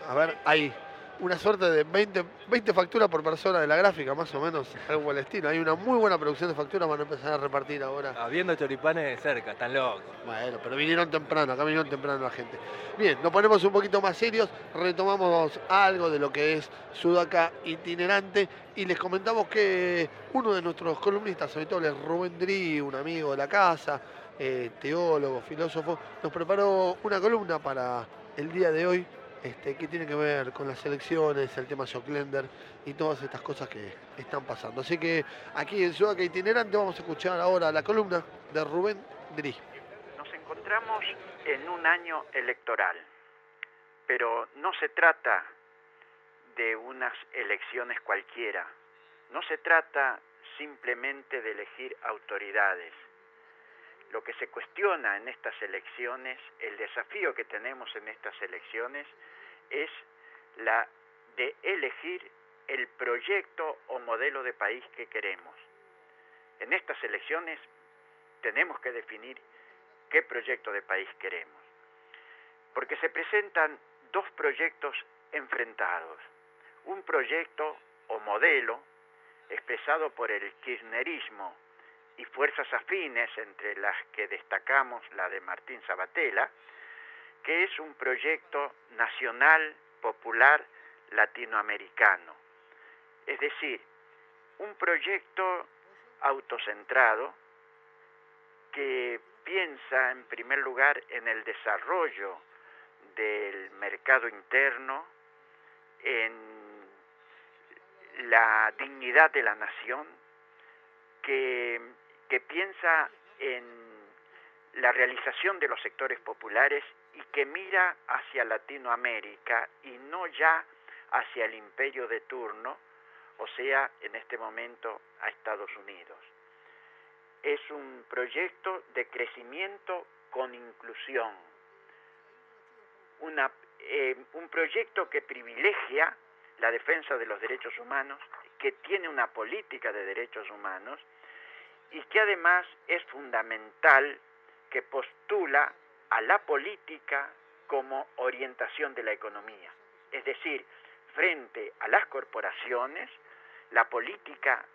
a ver, hay una suerte de 20, 20 facturas por persona de la gráfica, más o menos, algo el estilo. Hay una muy buena producción de facturas, van a empezar a repartir ahora. Habiendo choripanes cerca, están locos. Bueno, pero vinieron temprano, acá vinieron temprano la gente. Bien, nos ponemos un poquito más serios, retomamos algo de lo que es Sudaca itinerante y les comentamos que uno de nuestros columnistas habituales, Rubén Dri, un amigo de la casa, eh, teólogo, filósofo, nos preparó una columna para el día de hoy este, que tiene que ver con las elecciones, el tema Joclender y todas estas cosas que están pasando. Así que aquí en Sudaca itinerante vamos a escuchar ahora la columna de Rubén Dri. Nos encontramos en un año electoral, pero no se trata de unas elecciones cualquiera, no se trata simplemente de elegir autoridades. Lo que se cuestiona en estas elecciones, el desafío que tenemos en estas elecciones es la de elegir el proyecto o modelo de país que queremos. En estas elecciones tenemos que definir qué proyecto de país queremos. Porque se presentan dos proyectos enfrentados. Un proyecto o modelo expresado por el kirchnerismo y fuerzas afines, entre las que destacamos la de Martín Sabatella, que es un proyecto nacional, popular, latinoamericano. Es decir, un proyecto autocentrado que piensa en primer lugar en el desarrollo del mercado interno, en la dignidad de la nación, que, que piensa en la realización de los sectores populares y que mira hacia Latinoamérica y no ya hacia el imperio de turno, o sea, en este momento a Estados Unidos. Es un proyecto de crecimiento con inclusión, una, eh, un proyecto que privilegia la defensa de los derechos humanos, que tiene una política de derechos humanos y que además es fundamental que postula a la política como orientación de la economía. Es decir, frente a las corporaciones, la política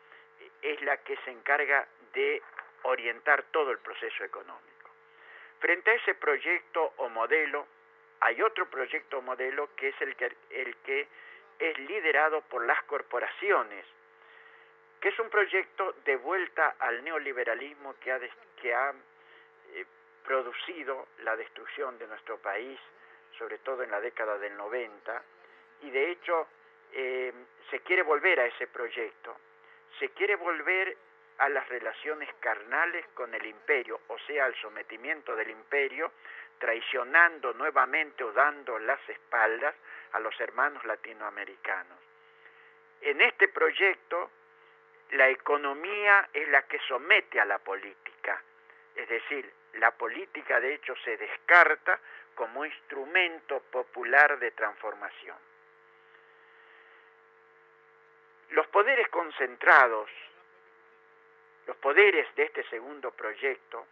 es la que se encarga de orientar todo el proceso económico. Frente a ese proyecto o modelo, hay otro proyecto o modelo que es el que, el que es liderado por las corporaciones, es un proyecto de vuelta al neoliberalismo que ha, que ha eh, producido la destrucción de nuestro país, sobre todo en la década del 90, y de hecho eh, se quiere volver a ese proyecto, se quiere volver a las relaciones carnales con el imperio, o sea, al sometimiento del imperio, traicionando nuevamente o dando las espaldas a los hermanos latinoamericanos. En este proyecto, la economía es la que somete a la política, es decir, la política de hecho se descarta como instrumento popular de transformación. Los poderes concentrados, los poderes de este segundo proyecto,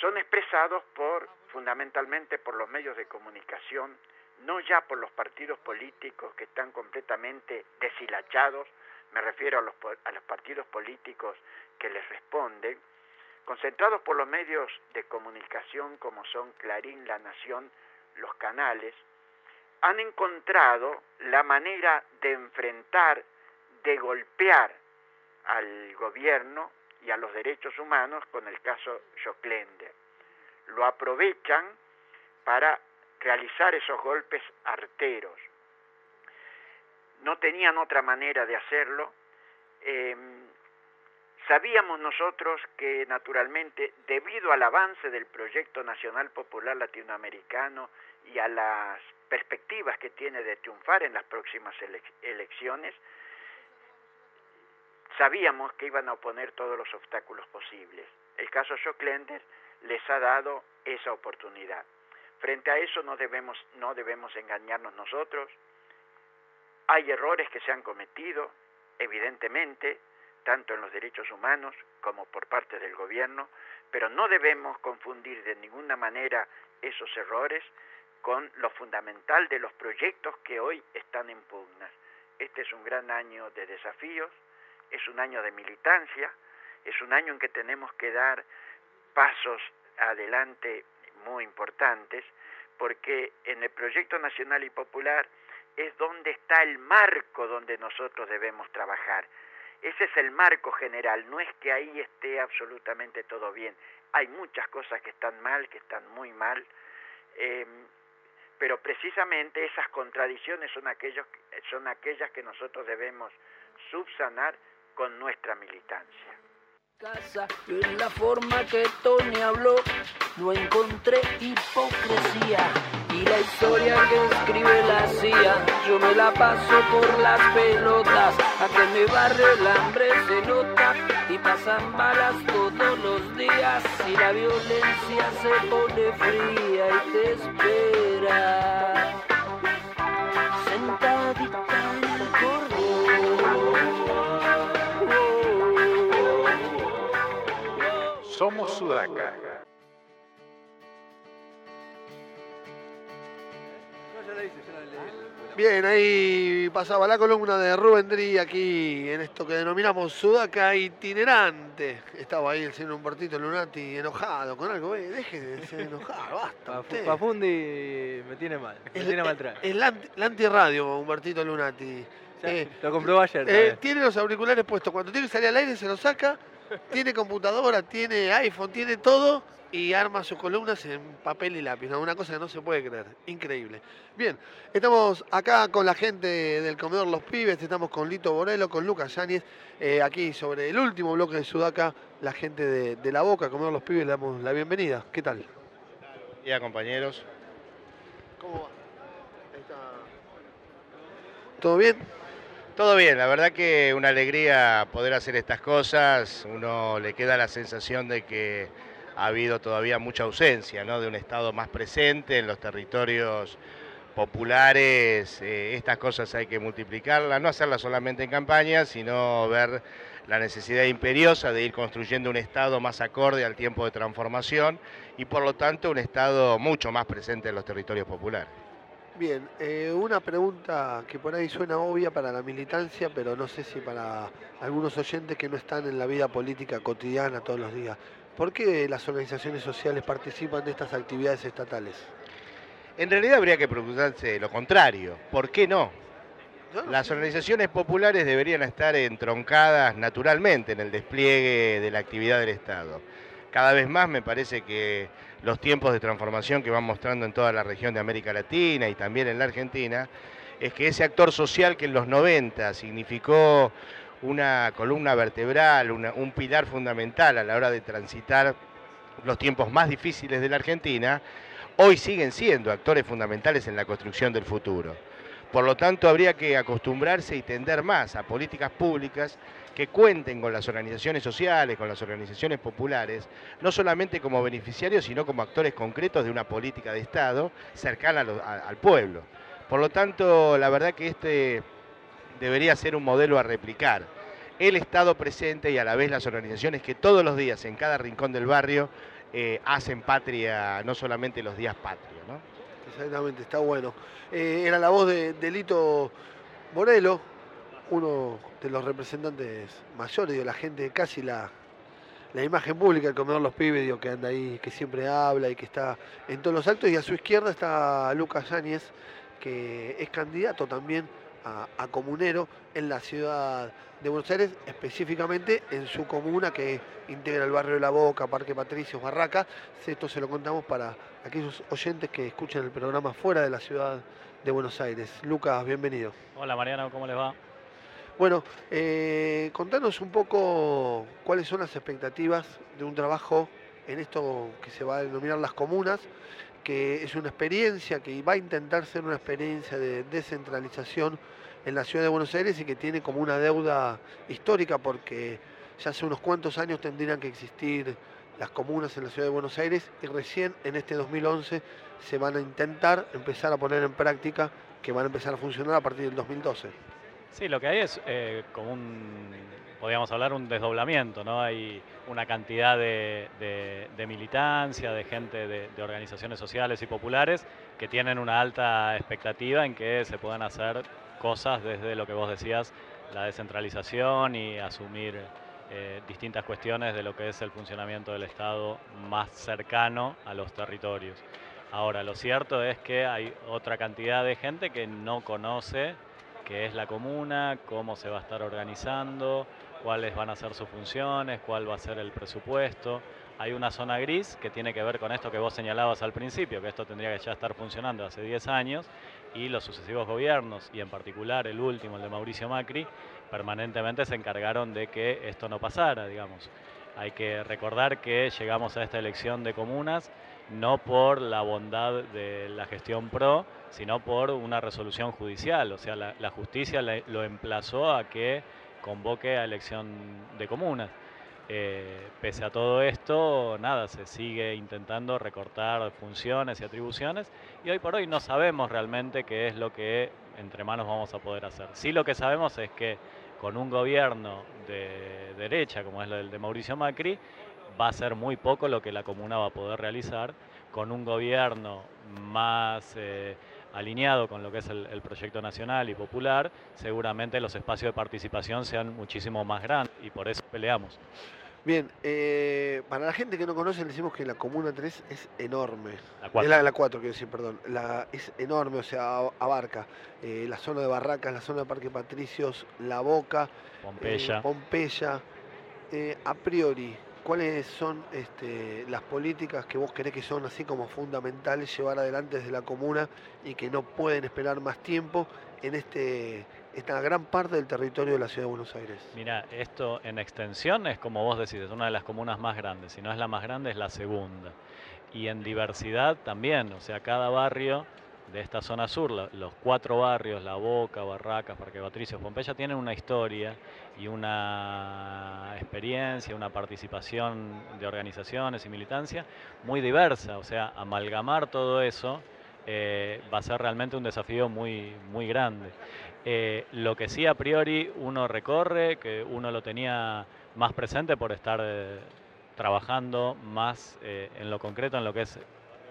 son expresados por fundamentalmente por los medios de comunicación, no ya por los partidos políticos que están completamente deshilachados, me refiero a los, a los partidos políticos que les responden, concentrados por los medios de comunicación como son Clarín, La Nación, los canales, han encontrado la manera de enfrentar, de golpear al gobierno y a los derechos humanos con el caso Joclender. Lo aprovechan para realizar esos golpes arteros. No tenían otra manera de hacerlo. Em, sabíamos nosotros que naturalmente, debido al avance del proyecto nacional popular latinoamericano y a las perspectivas que tiene de triunfar en las próximas elec- elecciones, sabíamos que iban a oponer todos los obstáculos posibles. El caso Joclender les ha dado esa oportunidad. Frente a eso no debemos, no debemos engañarnos nosotros. Hay errores que se han cometido, evidentemente, tanto en los derechos humanos como por parte del gobierno, pero no debemos confundir de ninguna manera esos errores con lo fundamental de los proyectos que hoy están en pugnas. Este es un gran año de desafíos, es un año de militancia, es un año en que tenemos que dar pasos adelante muy importantes, porque en el proyecto nacional y popular es donde está el marco donde nosotros debemos trabajar. Ese es el marco general, no es que ahí esté absolutamente todo bien. Hay muchas cosas que están mal, que están muy mal, eh, pero precisamente esas contradicciones son, aquellos, son aquellas que nosotros debemos subsanar con nuestra militancia. en la forma que Tony habló no encontré hipocresía la historia que escribe la CIA. Yo me la paso por las pelotas. A que en mi barrio el hambre se nota y pasan balas todos los días. Y la violencia se pone fría y te espera. Sentadita en el corredor Somos Sudaca. Bien, ahí pasaba la columna de Rubén Drí aquí en esto que denominamos Sudaca itinerante. Estaba ahí el señor Humbertito Lunati enojado con algo. Eh, deje de ser enojado, basta. Pafundi me tiene mal, me El- tiene mal traje. anti- la antirradio, Humbertito Lunati. Ya, Eh, lo comprobó ayer eh, tiene los auriculares puestos. Cuando tiene que salir al aire se los saca. Tiene computadora, tiene iPhone, tiene todo. Y arma sus columnas en papel y lápiz. ¿no? Una cosa que no se puede creer. Increíble. Bien, estamos acá con la gente del comedor Los Pibes. Estamos con Lito Borello, con Lucas Yáñez. eh, aquí sobre el último bloque de Sudaca, la gente de, de La Boca, Comedor Los Pibes, le damos la bienvenida. ¿Qué tal? Buen día, compañeros. ¿Cómo va? ¿Todo bien? Todo bien, la verdad que una alegría poder hacer estas cosas. Uno le queda la sensación de que ha habido todavía mucha ausencia, ¿no? De un Estado más presente en los territorios populares. Eh, estas cosas hay que multiplicarlas, no hacerlas solamente en campaña, sino ver la necesidad imperiosa de ir construyendo un Estado más acorde al tiempo de transformación y por lo tanto un Estado mucho más presente en los territorios populares. Bien, eh, una pregunta que por ahí suena obvia para la militancia, pero no sé si para algunos oyentes que no están en la vida política cotidiana todos los días. ¿Por qué las organizaciones sociales participan de estas actividades estatales? En realidad habría que preguntarse lo contrario, ¿por qué no? Las organizaciones populares deberían estar entroncadas naturalmente en el despliegue de la actividad del Estado. Cada vez más me parece que los tiempos de transformación que van mostrando en toda la región de América Latina y también en la Argentina, es que ese actor social que en los 90 significó una columna vertebral, un pilar fundamental a la hora de transitar los tiempos más difíciles de la Argentina, hoy siguen siendo actores fundamentales en la construcción del futuro. Por lo tanto, habría que acostumbrarse y tender más a políticas públicas que cuenten con las organizaciones sociales, con las organizaciones populares, no solamente como beneficiarios, sino como actores concretos de una política de Estado cercana al pueblo. Por lo tanto, la verdad que este debería ser un modelo a replicar. El Estado presente y a la vez las organizaciones que todos los días en cada rincón del barrio eh, hacen patria, no solamente los días patrios. ¿no? Exactamente, está bueno. Eh, era la voz de, de Lito Morelo, uno de los representantes mayores de la gente, casi la, la imagen pública del comedor Los Pibes, digo, que anda ahí, que siempre habla y que está en todos los actos. Y a su izquierda está Lucas Yáñez, que es candidato también a, a comunero en la ciudad de Buenos Aires, específicamente en su comuna que integra el barrio de La Boca, Parque Patricios, Barraca. Esto se lo contamos para aquellos oyentes que escuchan el programa fuera de la ciudad de Buenos Aires. Lucas, bienvenido. Hola Mariano, ¿cómo les va? Bueno, eh, contanos un poco cuáles son las expectativas de un trabajo en esto que se va a denominar las comunas, que es una experiencia que va a intentar ser una experiencia de descentralización en la ciudad de Buenos Aires y que tiene como una deuda histórica porque ya hace unos cuantos años tendrían que existir las comunas en la ciudad de Buenos Aires y recién en este 2011 se van a intentar empezar a poner en práctica que van a empezar a funcionar a partir del 2012. Sí, lo que hay es eh, como un, podríamos hablar, un desdoblamiento, ¿no? Hay una cantidad de, militancia, de gente de organizaciones sociales y populares que tienen una alta expectativa en que se puedan hacer cosas desde lo que vos decías, la descentralización y asumir eh, distintas cuestiones de lo que es el funcionamiento del Estado más cercano a los territorios. Ahora, lo cierto es que hay otra cantidad de gente que no conoce qué es la comuna, cómo se va a estar organizando, cuáles van a ser sus funciones, cuál va a ser el presupuesto. Hay una zona gris que tiene que ver con esto que vos señalabas al principio, que esto tendría que ya estar funcionando hace 10 años y los sucesivos gobiernos, y en particular el último, el de Mauricio Macri, permanentemente se encargaron de que esto no pasara, digamos. Hay que recordar que llegamos a esta elección de comunas no por la bondad de la gestión PRO, sino por una resolución judicial. O sea, la, justicia lo emplazó a que convoque a elección de comunas. Eh, pese a todo esto, nada, se sigue intentando recortar funciones y atribuciones y hoy por hoy no sabemos realmente qué es lo que entre manos vamos a poder hacer. Sí lo que sabemos es que con un gobierno de derecha, como es el de Mauricio Macri, va a ser muy poco lo que la comuna va a poder realizar. Con un gobierno más eh, alineado con lo que es el, el proyecto nacional y popular, seguramente los espacios de participación sean muchísimo más grandes y por eso peleamos. Bien, eh, para la gente que no conoce, le decimos que la Comuna 3 es enorme. La cuatro. Es la, la 4, quiero decir, perdón. La, es enorme, o sea, abarca eh, la zona de Barracas, la zona de Parque Patricios, La Boca, Pompeya. eh, Pompeya. A priori, ¿cuáles son este, las políticas que vos querés que son así como fundamentales llevar adelante desde la comuna y que no pueden esperar más tiempo en este, esta gran parte del territorio de la ciudad de Buenos Aires? Mira, esto en extensión es como vos decís, es una de las comunas más grandes. Si no es la más grande, es la segunda. Y en diversidad también, o sea, cada barrio de esta zona sur, los cuatro barrios, La Boca, Barracas, Parque Patricios, Pompeya, tienen una historia y una experiencia, una participación de organizaciones y militancia muy diversa. O sea, amalgamar todo eso eh, va a ser realmente un desafío muy, muy grande. Eh, lo que sí a priori uno recorre, que uno lo tenía más presente por estar eh, trabajando más en lo concreto, en lo que es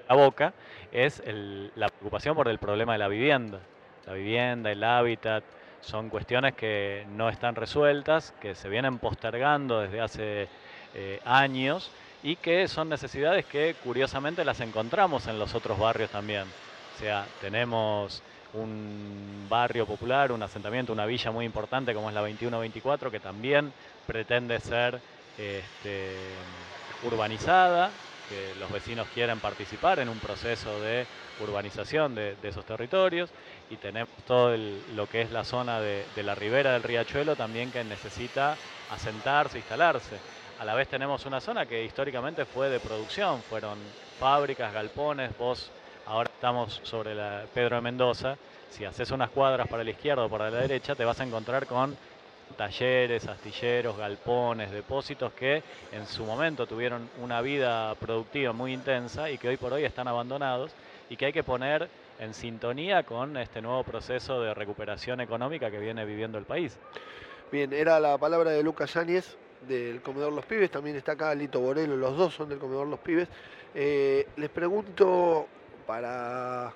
la boca, es el- la preocupación por el problema de la vivienda. La vivienda, el hábitat, son cuestiones que no están resueltas, que se vienen postergando desde hace eh, años y que son necesidades que curiosamente las encontramos en los otros barrios también. O sea, tenemos un barrio popular, un asentamiento, una villa muy importante como es la 2124, que también pretende ser este, urbanizada, que los vecinos quieren participar en un proceso de urbanización de, esos territorios. Y tenemos todo lo que es la zona de, de la ribera del riachuelo también que necesita asentarse, instalarse. A la vez tenemos una zona que históricamente fue de producción, fueron fábricas, galpones, vos ahora estamos sobre la Pedro de Mendoza, si haces unas cuadras para la izquierda o para la derecha te vas a encontrar con talleres, astilleros, galpones, depósitos que en su momento tuvieron una vida productiva muy intensa y que hoy por hoy están abandonados y que hay que poner en sintonía con este nuevo proceso de recuperación económica que viene viviendo el país. Bien, era la palabra de Lucas Yáñez del Comedor Los Pibes, también está acá Lito Borelo, los dos son del Comedor Los Pibes. Eh, les pregunto para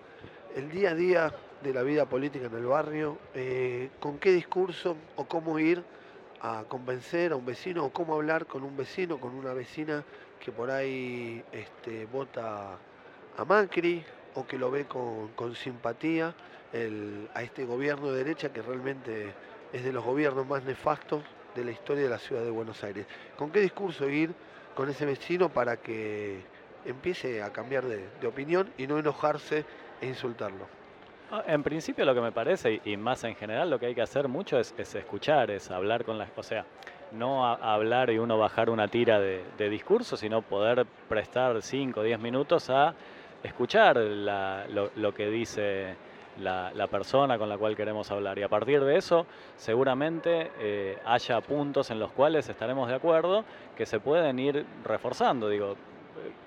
el día a día de la vida política en el barrio, eh, ¿con qué discurso o cómo ir a convencer a un vecino o cómo hablar con un vecino, con una vecina que por ahí este, vota a Macri o que lo ve con, con simpatía el- a este gobierno de derecha que realmente es de los gobiernos más nefastos de la historia de la ciudad de Buenos Aires. ¿Con qué discurso ir con ese vecino para que empiece a cambiar de, de opinión y no enojarse e insultarlo? Ah, En principio lo que me parece, y más en general, lo que hay que hacer mucho es, es escuchar, es hablar con las... O sea, no hablar y uno bajar una tira de, discurso, sino poder prestar 5 o 10 minutos a escuchar lo, que dice la, persona con la cual queremos hablar. Y a partir de eso, seguramente eh, haya puntos en los cuales estaremos de acuerdo que se pueden ir reforzando. Digo,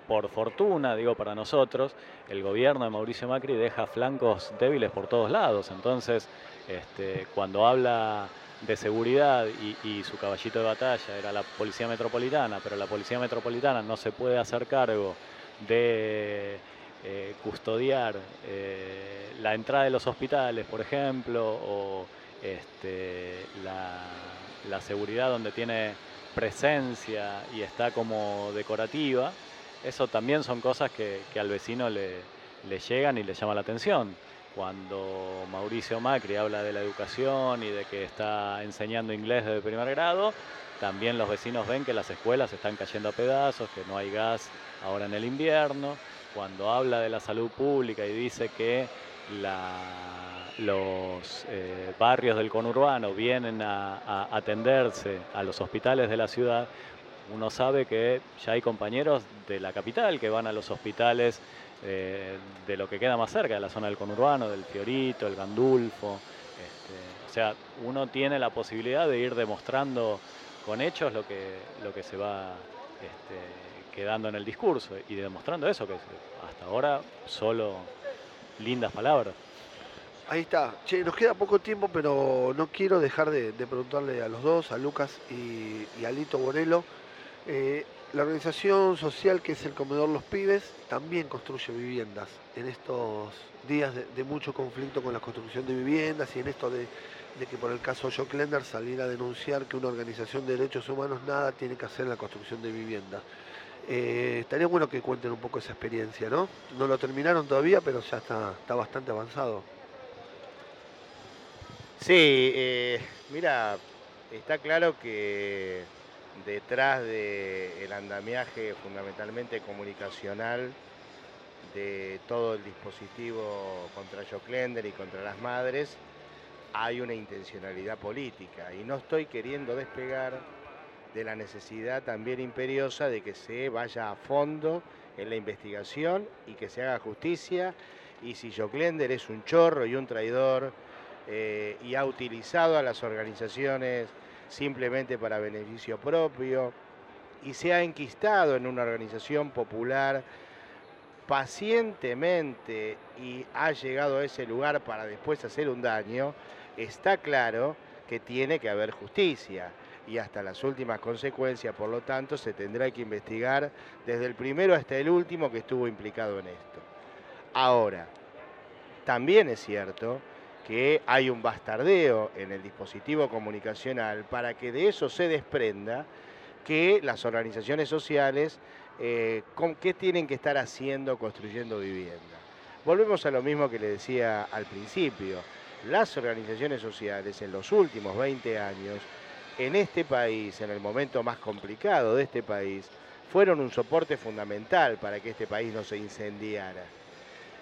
por fortuna, digo para nosotros, el gobierno de Mauricio Macri deja flancos débiles por todos lados. Entonces, este, cuando habla de seguridad y, su caballito de batalla era la Policía Metropolitana, pero la Policía Metropolitana no se puede hacer cargo de eh, custodiar eh, la entrada de los hospitales, por ejemplo, o este, la seguridad donde tiene presencia y está como decorativa, eso también son cosas que, al vecino le, le llegan y le llama la atención. Cuando Mauricio Macri habla de la educación y de que está enseñando inglés desde primer grado, también los vecinos ven que las escuelas están cayendo a pedazos, que no hay gas ahora en el invierno. Cuando habla de la salud pública y dice que los eh, barrios del conurbano vienen a atenderse a los hospitales de la ciudad, uno sabe que ya hay compañeros de la capital que van a los hospitales eh, de lo que queda más cerca, de la zona del conurbano, del Fiorito, el Gandulfo. este, o sea, uno tiene la posibilidad de ir demostrando con hechos lo que, lo que se va este, quedando en el discurso y demostrando eso, que hasta ahora solo lindas palabras. Ahí está. Che, nos queda poco tiempo, pero no quiero dejar de, preguntarle a los dos, a Lucas y, y a Lito Bonello. Eh, la organización social que es el Comedor Los Pibes también construye viviendas en estos días de, mucho conflicto con la construcción de viviendas y en esto de, que por el caso Joe Klender salir a denunciar que una organización de derechos humanos nada tiene que hacer en la construcción de viviendas. Eh, estaría bueno que cuenten un poco esa experiencia, ¿no? No lo terminaron todavía, pero ya está, está bastante avanzado. Sí, eh, mira, está claro que detrás del andamiaje fundamentalmente comunicacional de todo el dispositivo contra Joclender y contra las madres, hay una intencionalidad política. Y no estoy queriendo despegar de la necesidad también imperiosa de que se vaya a fondo en la investigación y que se haga justicia. Y si Joclender es un chorro y un traidor eh, y ha utilizado a las organizaciones simplemente para beneficio propio y se ha enquistado en una organización popular pacientemente y ha llegado a ese lugar para después hacer un daño, está claro que tiene que haber justicia y hasta las últimas consecuencias, por lo tanto, se tendrá que investigar desde el primero hasta el último que estuvo implicado en esto. Ahora, también es cierto que hay un bastardeo en el dispositivo comunicacional para que de eso se desprenda que las organizaciones sociales, eh, con, ¿qué tienen que estar haciendo construyendo vivienda? Volvemos a lo mismo que le decía al principio. Las organizaciones sociales en los últimos 20 años, en este país, en el momento más complicado de este país, fueron un soporte fundamental para que este país no se incendiara.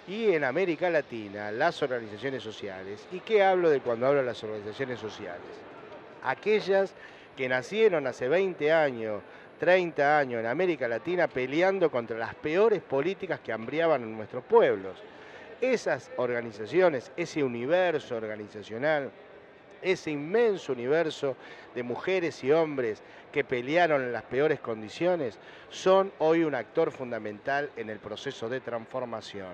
Y en América Latina, las organizaciones sociales, ¿y qué hablo de cuando hablo de las organizaciones sociales? Aquellas que nacieron hace 20 años, 30 años en América Latina peleando contra las peores políticas que hambriaban en nuestros pueblos. Esas organizaciones, ese universo organizacional, ese inmenso universo de mujeres y hombres que pelearon en las peores condiciones, son hoy un actor fundamental en el proceso de transformación.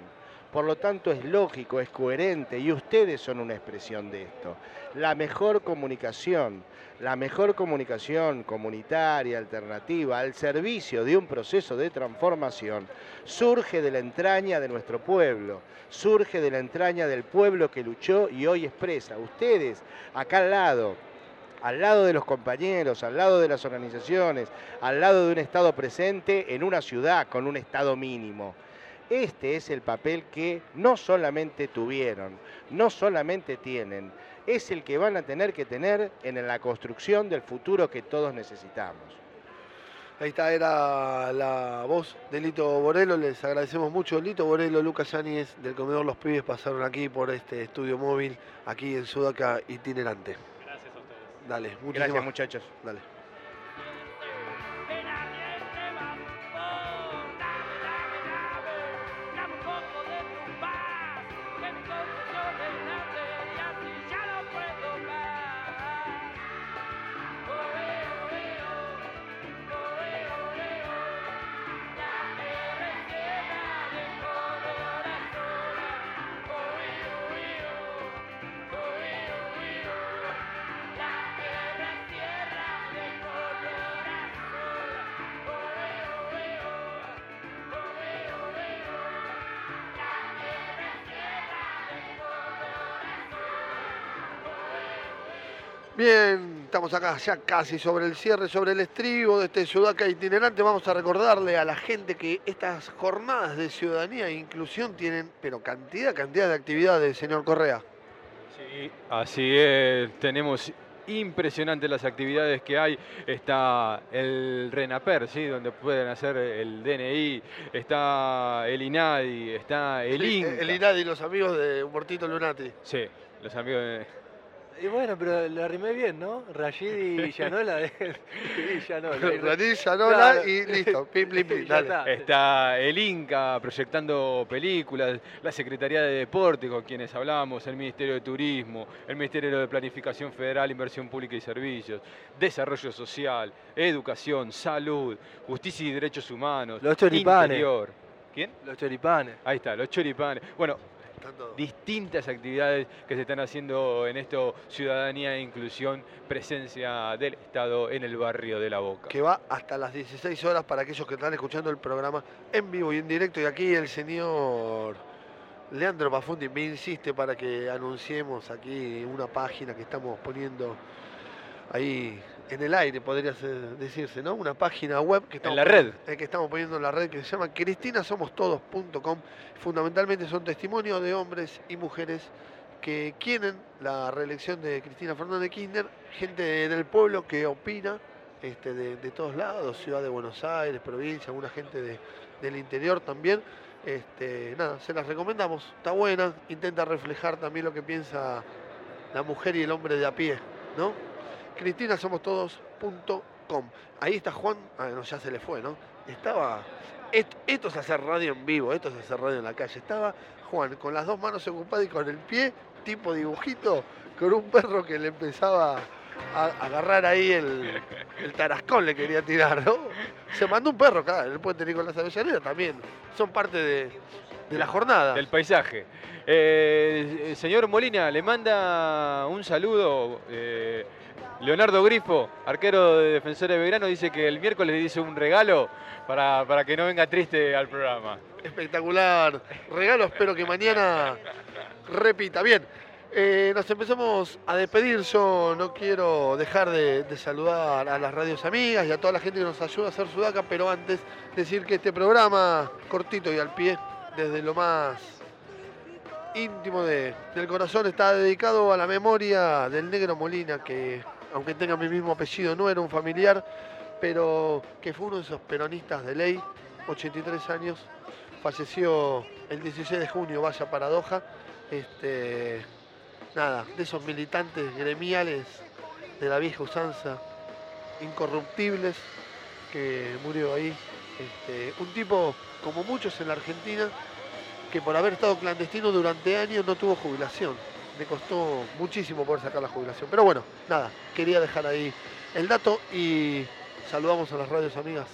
Por lo tanto, es lógico, es coherente y ustedes son una expresión de esto. La mejor comunicación, la mejor comunicación comunitaria, alternativa, al servicio de un proceso de transformación, surge de la entraña de nuestro pueblo, surge de la entraña del pueblo que luchó y hoy expresa. Ustedes, acá al lado, al lado de los compañeros, al lado de las organizaciones, al lado de un Estado presente en una ciudad con un Estado mínimo. Este es el papel que no solamente tuvieron, no solamente tienen, es el que van a tener que tener en la construcción del futuro que todos necesitamos. Ahí está, era la voz de Lito Borelo. Les agradecemos mucho. Lito Borelo, Lucas Yáñez del comedor Los Pibes pasaron aquí por este estudio móvil, aquí en Sudaca itinerante. Gracias a ustedes. Dale, muchísimas Gracias, muchachos. Dale. Bien, estamos acá ya casi sobre el cierre, sobre el estribo de este Sudaca itinerante. Vamos a recordarle a la gente que estas jornadas de ciudadanía e inclusión tienen, pero cantidad, cantidad de actividades, señor Correa. Sí, así es. Tenemos impresionantes las actividades que hay. Está el RENAPER, ¿sí? donde pueden hacer el DNI, está el INADI, está el Sí, INCA. El INADI, los amigos de Humbertito Lunati. Sí, los amigos de... Y bueno, pero le arrimé bien, ¿no? Rashid y Llanola. y Llanola. Rashid, Llanola Claro. y listo. Pim, pim, pim, dale. está. El INCA proyectando películas, la Secretaría de Deporte con quienes hablamos, el Ministerio de Turismo, el Ministerio de Planificación Federal, Inversión Pública y Servicios, Desarrollo Social, Educación, Salud, Justicia y Derechos Humanos, Los choripanes. Interior. ¿Quién? Los choripanes. Ahí está, los choripanes. Bueno, distintas actividades que se están haciendo en esto, ciudadanía e inclusión, presencia del Estado en el barrio de La Boca. que va hasta las 16 horas para aquellos que están escuchando el programa en vivo y en directo. Y aquí el señor Leandro Pafundi me insiste para que anunciemos aquí una página que estamos poniendo ahí en el aire, podría decirse, ¿no? Una página web que estamos la poniendo- red. eh, que estamos poniendo en la red que se llama cristinasomostodos.com. Fundamentalmente son testimonios de hombres y mujeres que quieren la reelección de Cristina Fernández Kirchner, gente del pueblo que opina este, de, de todos lados, ciudad de Buenos Aires, provincia, alguna gente de- del interior también. Este, nada, se las recomendamos, está buena, intenta reflejar también lo que piensa la mujer y el hombre de a pie, ¿no? CristinaSomosTodos.com. Ahí está Juan, ah, no, ya se le fue, ¿no? Estaba, esto, esto es hacer radio en vivo, esto es hacer radio en la calle. Estaba Juan con las dos manos ocupadas y con el pie, tipo dibujito, con un perro que le empezaba a agarrar ahí el, el tarascón, le quería tirar, ¿no? Se mandó un perro en el puente Nicolás Avellaneda también. Son parte de, de la jornada. Del paisaje. Eh, señor Molina, le manda un saludo. eh, Leonardo Grifo, arquero de Defensor de Belgrano, dice que el miércoles le dice un regalo para, para que no venga triste al programa. Espectacular. Regalo, espero que mañana repita. Bien, eh, nos empezamos a despedir. Yo no quiero dejar de, saludar a las radios amigas y a toda la gente que nos ayuda a hacer Sudaca, pero antes decir que este programa, cortito y al pie, desde lo más íntimo de- del corazón, está dedicado a la memoria del negro Molina, que aunque tenga mi mismo apellido, no era un familiar, pero que fue uno de esos peronistas de ley, 83 años, falleció el 16 de junio, vaya paradoja. Este, nada, de esos militantes gremiales de la vieja usanza, incorruptibles, que murió ahí. Este, un tipo, como muchos en la Argentina, que por haber estado clandestino durante años no tuvo jubilación. Le costó muchísimo poder sacar la jubilación. Pero bueno, nada, quería dejar ahí el dato y saludamos a las radios amigas.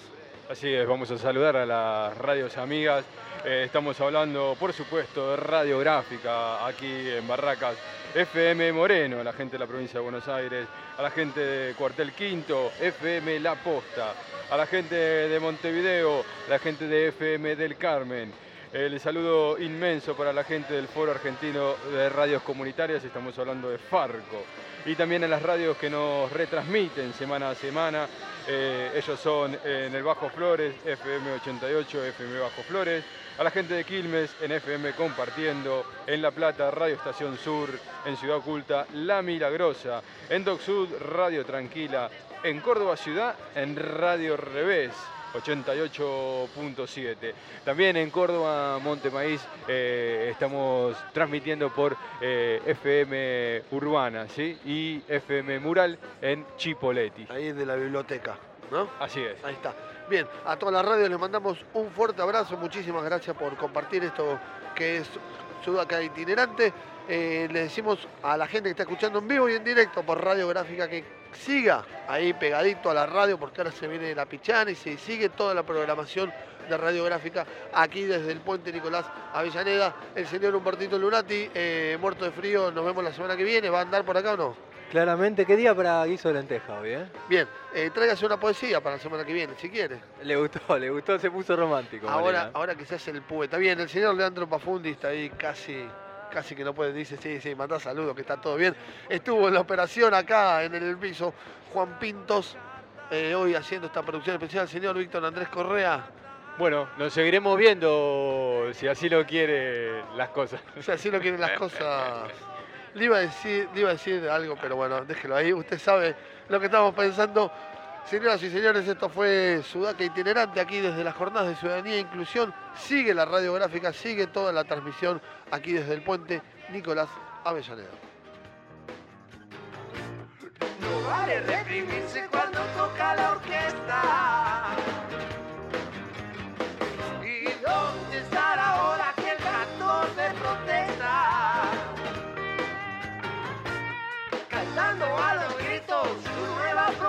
Así es, vamos a saludar a las radios amigas. Eh, estamos hablando, por supuesto, de radiográfica aquí en Barracas. FM Moreno, a la gente de la provincia de Buenos Aires, a la gente de Cuartel Quinto, FM La Posta, a la gente de Montevideo, la gente de FM del Carmen. El saludo inmenso para la gente del Foro Argentino de Radios Comunitarias, estamos hablando de Farco. Y también a las radios que nos retransmiten semana a semana. Eh, ellos son en el Bajo Flores, FM 88, FM Bajo Flores. A la gente de Quilmes, en FM Compartiendo. En La Plata, Radio Estación Sur. En Ciudad Oculta, La Milagrosa. En Doc Sud, Radio Tranquila. en Córdoba Ciudad en Radio Revés. 88.7. También en Córdoba, Montemaíz, eh, estamos transmitiendo por eh, FM Urbana ¿sí? y FM Mural en Chipoleti. Ahí de la biblioteca, ¿no? Así es. Ahí está. Bien, a toda la radio les mandamos un fuerte abrazo. Muchísimas gracias por compartir esto que es Sudaca itinerante. Eh, le decimos a la gente que está escuchando en vivo y en directo por Radio Gráfica que siga ahí pegadito a la radio porque ahora se viene la pichana y se sigue toda la programación de Radio Gráfica aquí desde el puente Nicolás Avellaneda. El señor Humbertito Lunati, eh, muerto de frío, nos vemos la semana que viene. ¿Va a andar por acá o no? Claramente, ¿qué día para guiso de lenteja hoy, eh? Bien, eh, tráigase una poesía para la semana que viene, si quiere. Le gustó, le gustó, se puso romántico. Ahora, ahora que se hace el poeta. Bien, el señor Leandro Pafundi está ahí casi, casi que no puede, dice, sí, sí, mandá saludos, que está todo bien. Estuvo en la operación acá en el piso Juan Pintos, eh, hoy haciendo esta producción especial, señor Víctor Andrés Correa. Bueno, nos seguiremos viendo si así lo quiere las cosas. Si así lo quieren las cosas. Le iba a decir, le iba a decir algo, pero bueno, déjelo ahí. Usted sabe lo que estamos pensando. Señoras y señores, esto fue Sudaca Itinerante aquí desde las jornadas de Ciudadanía e Inclusión. Sigue la radiográfica, sigue toda la transmisión aquí desde el puente Nicolás Avellaneda.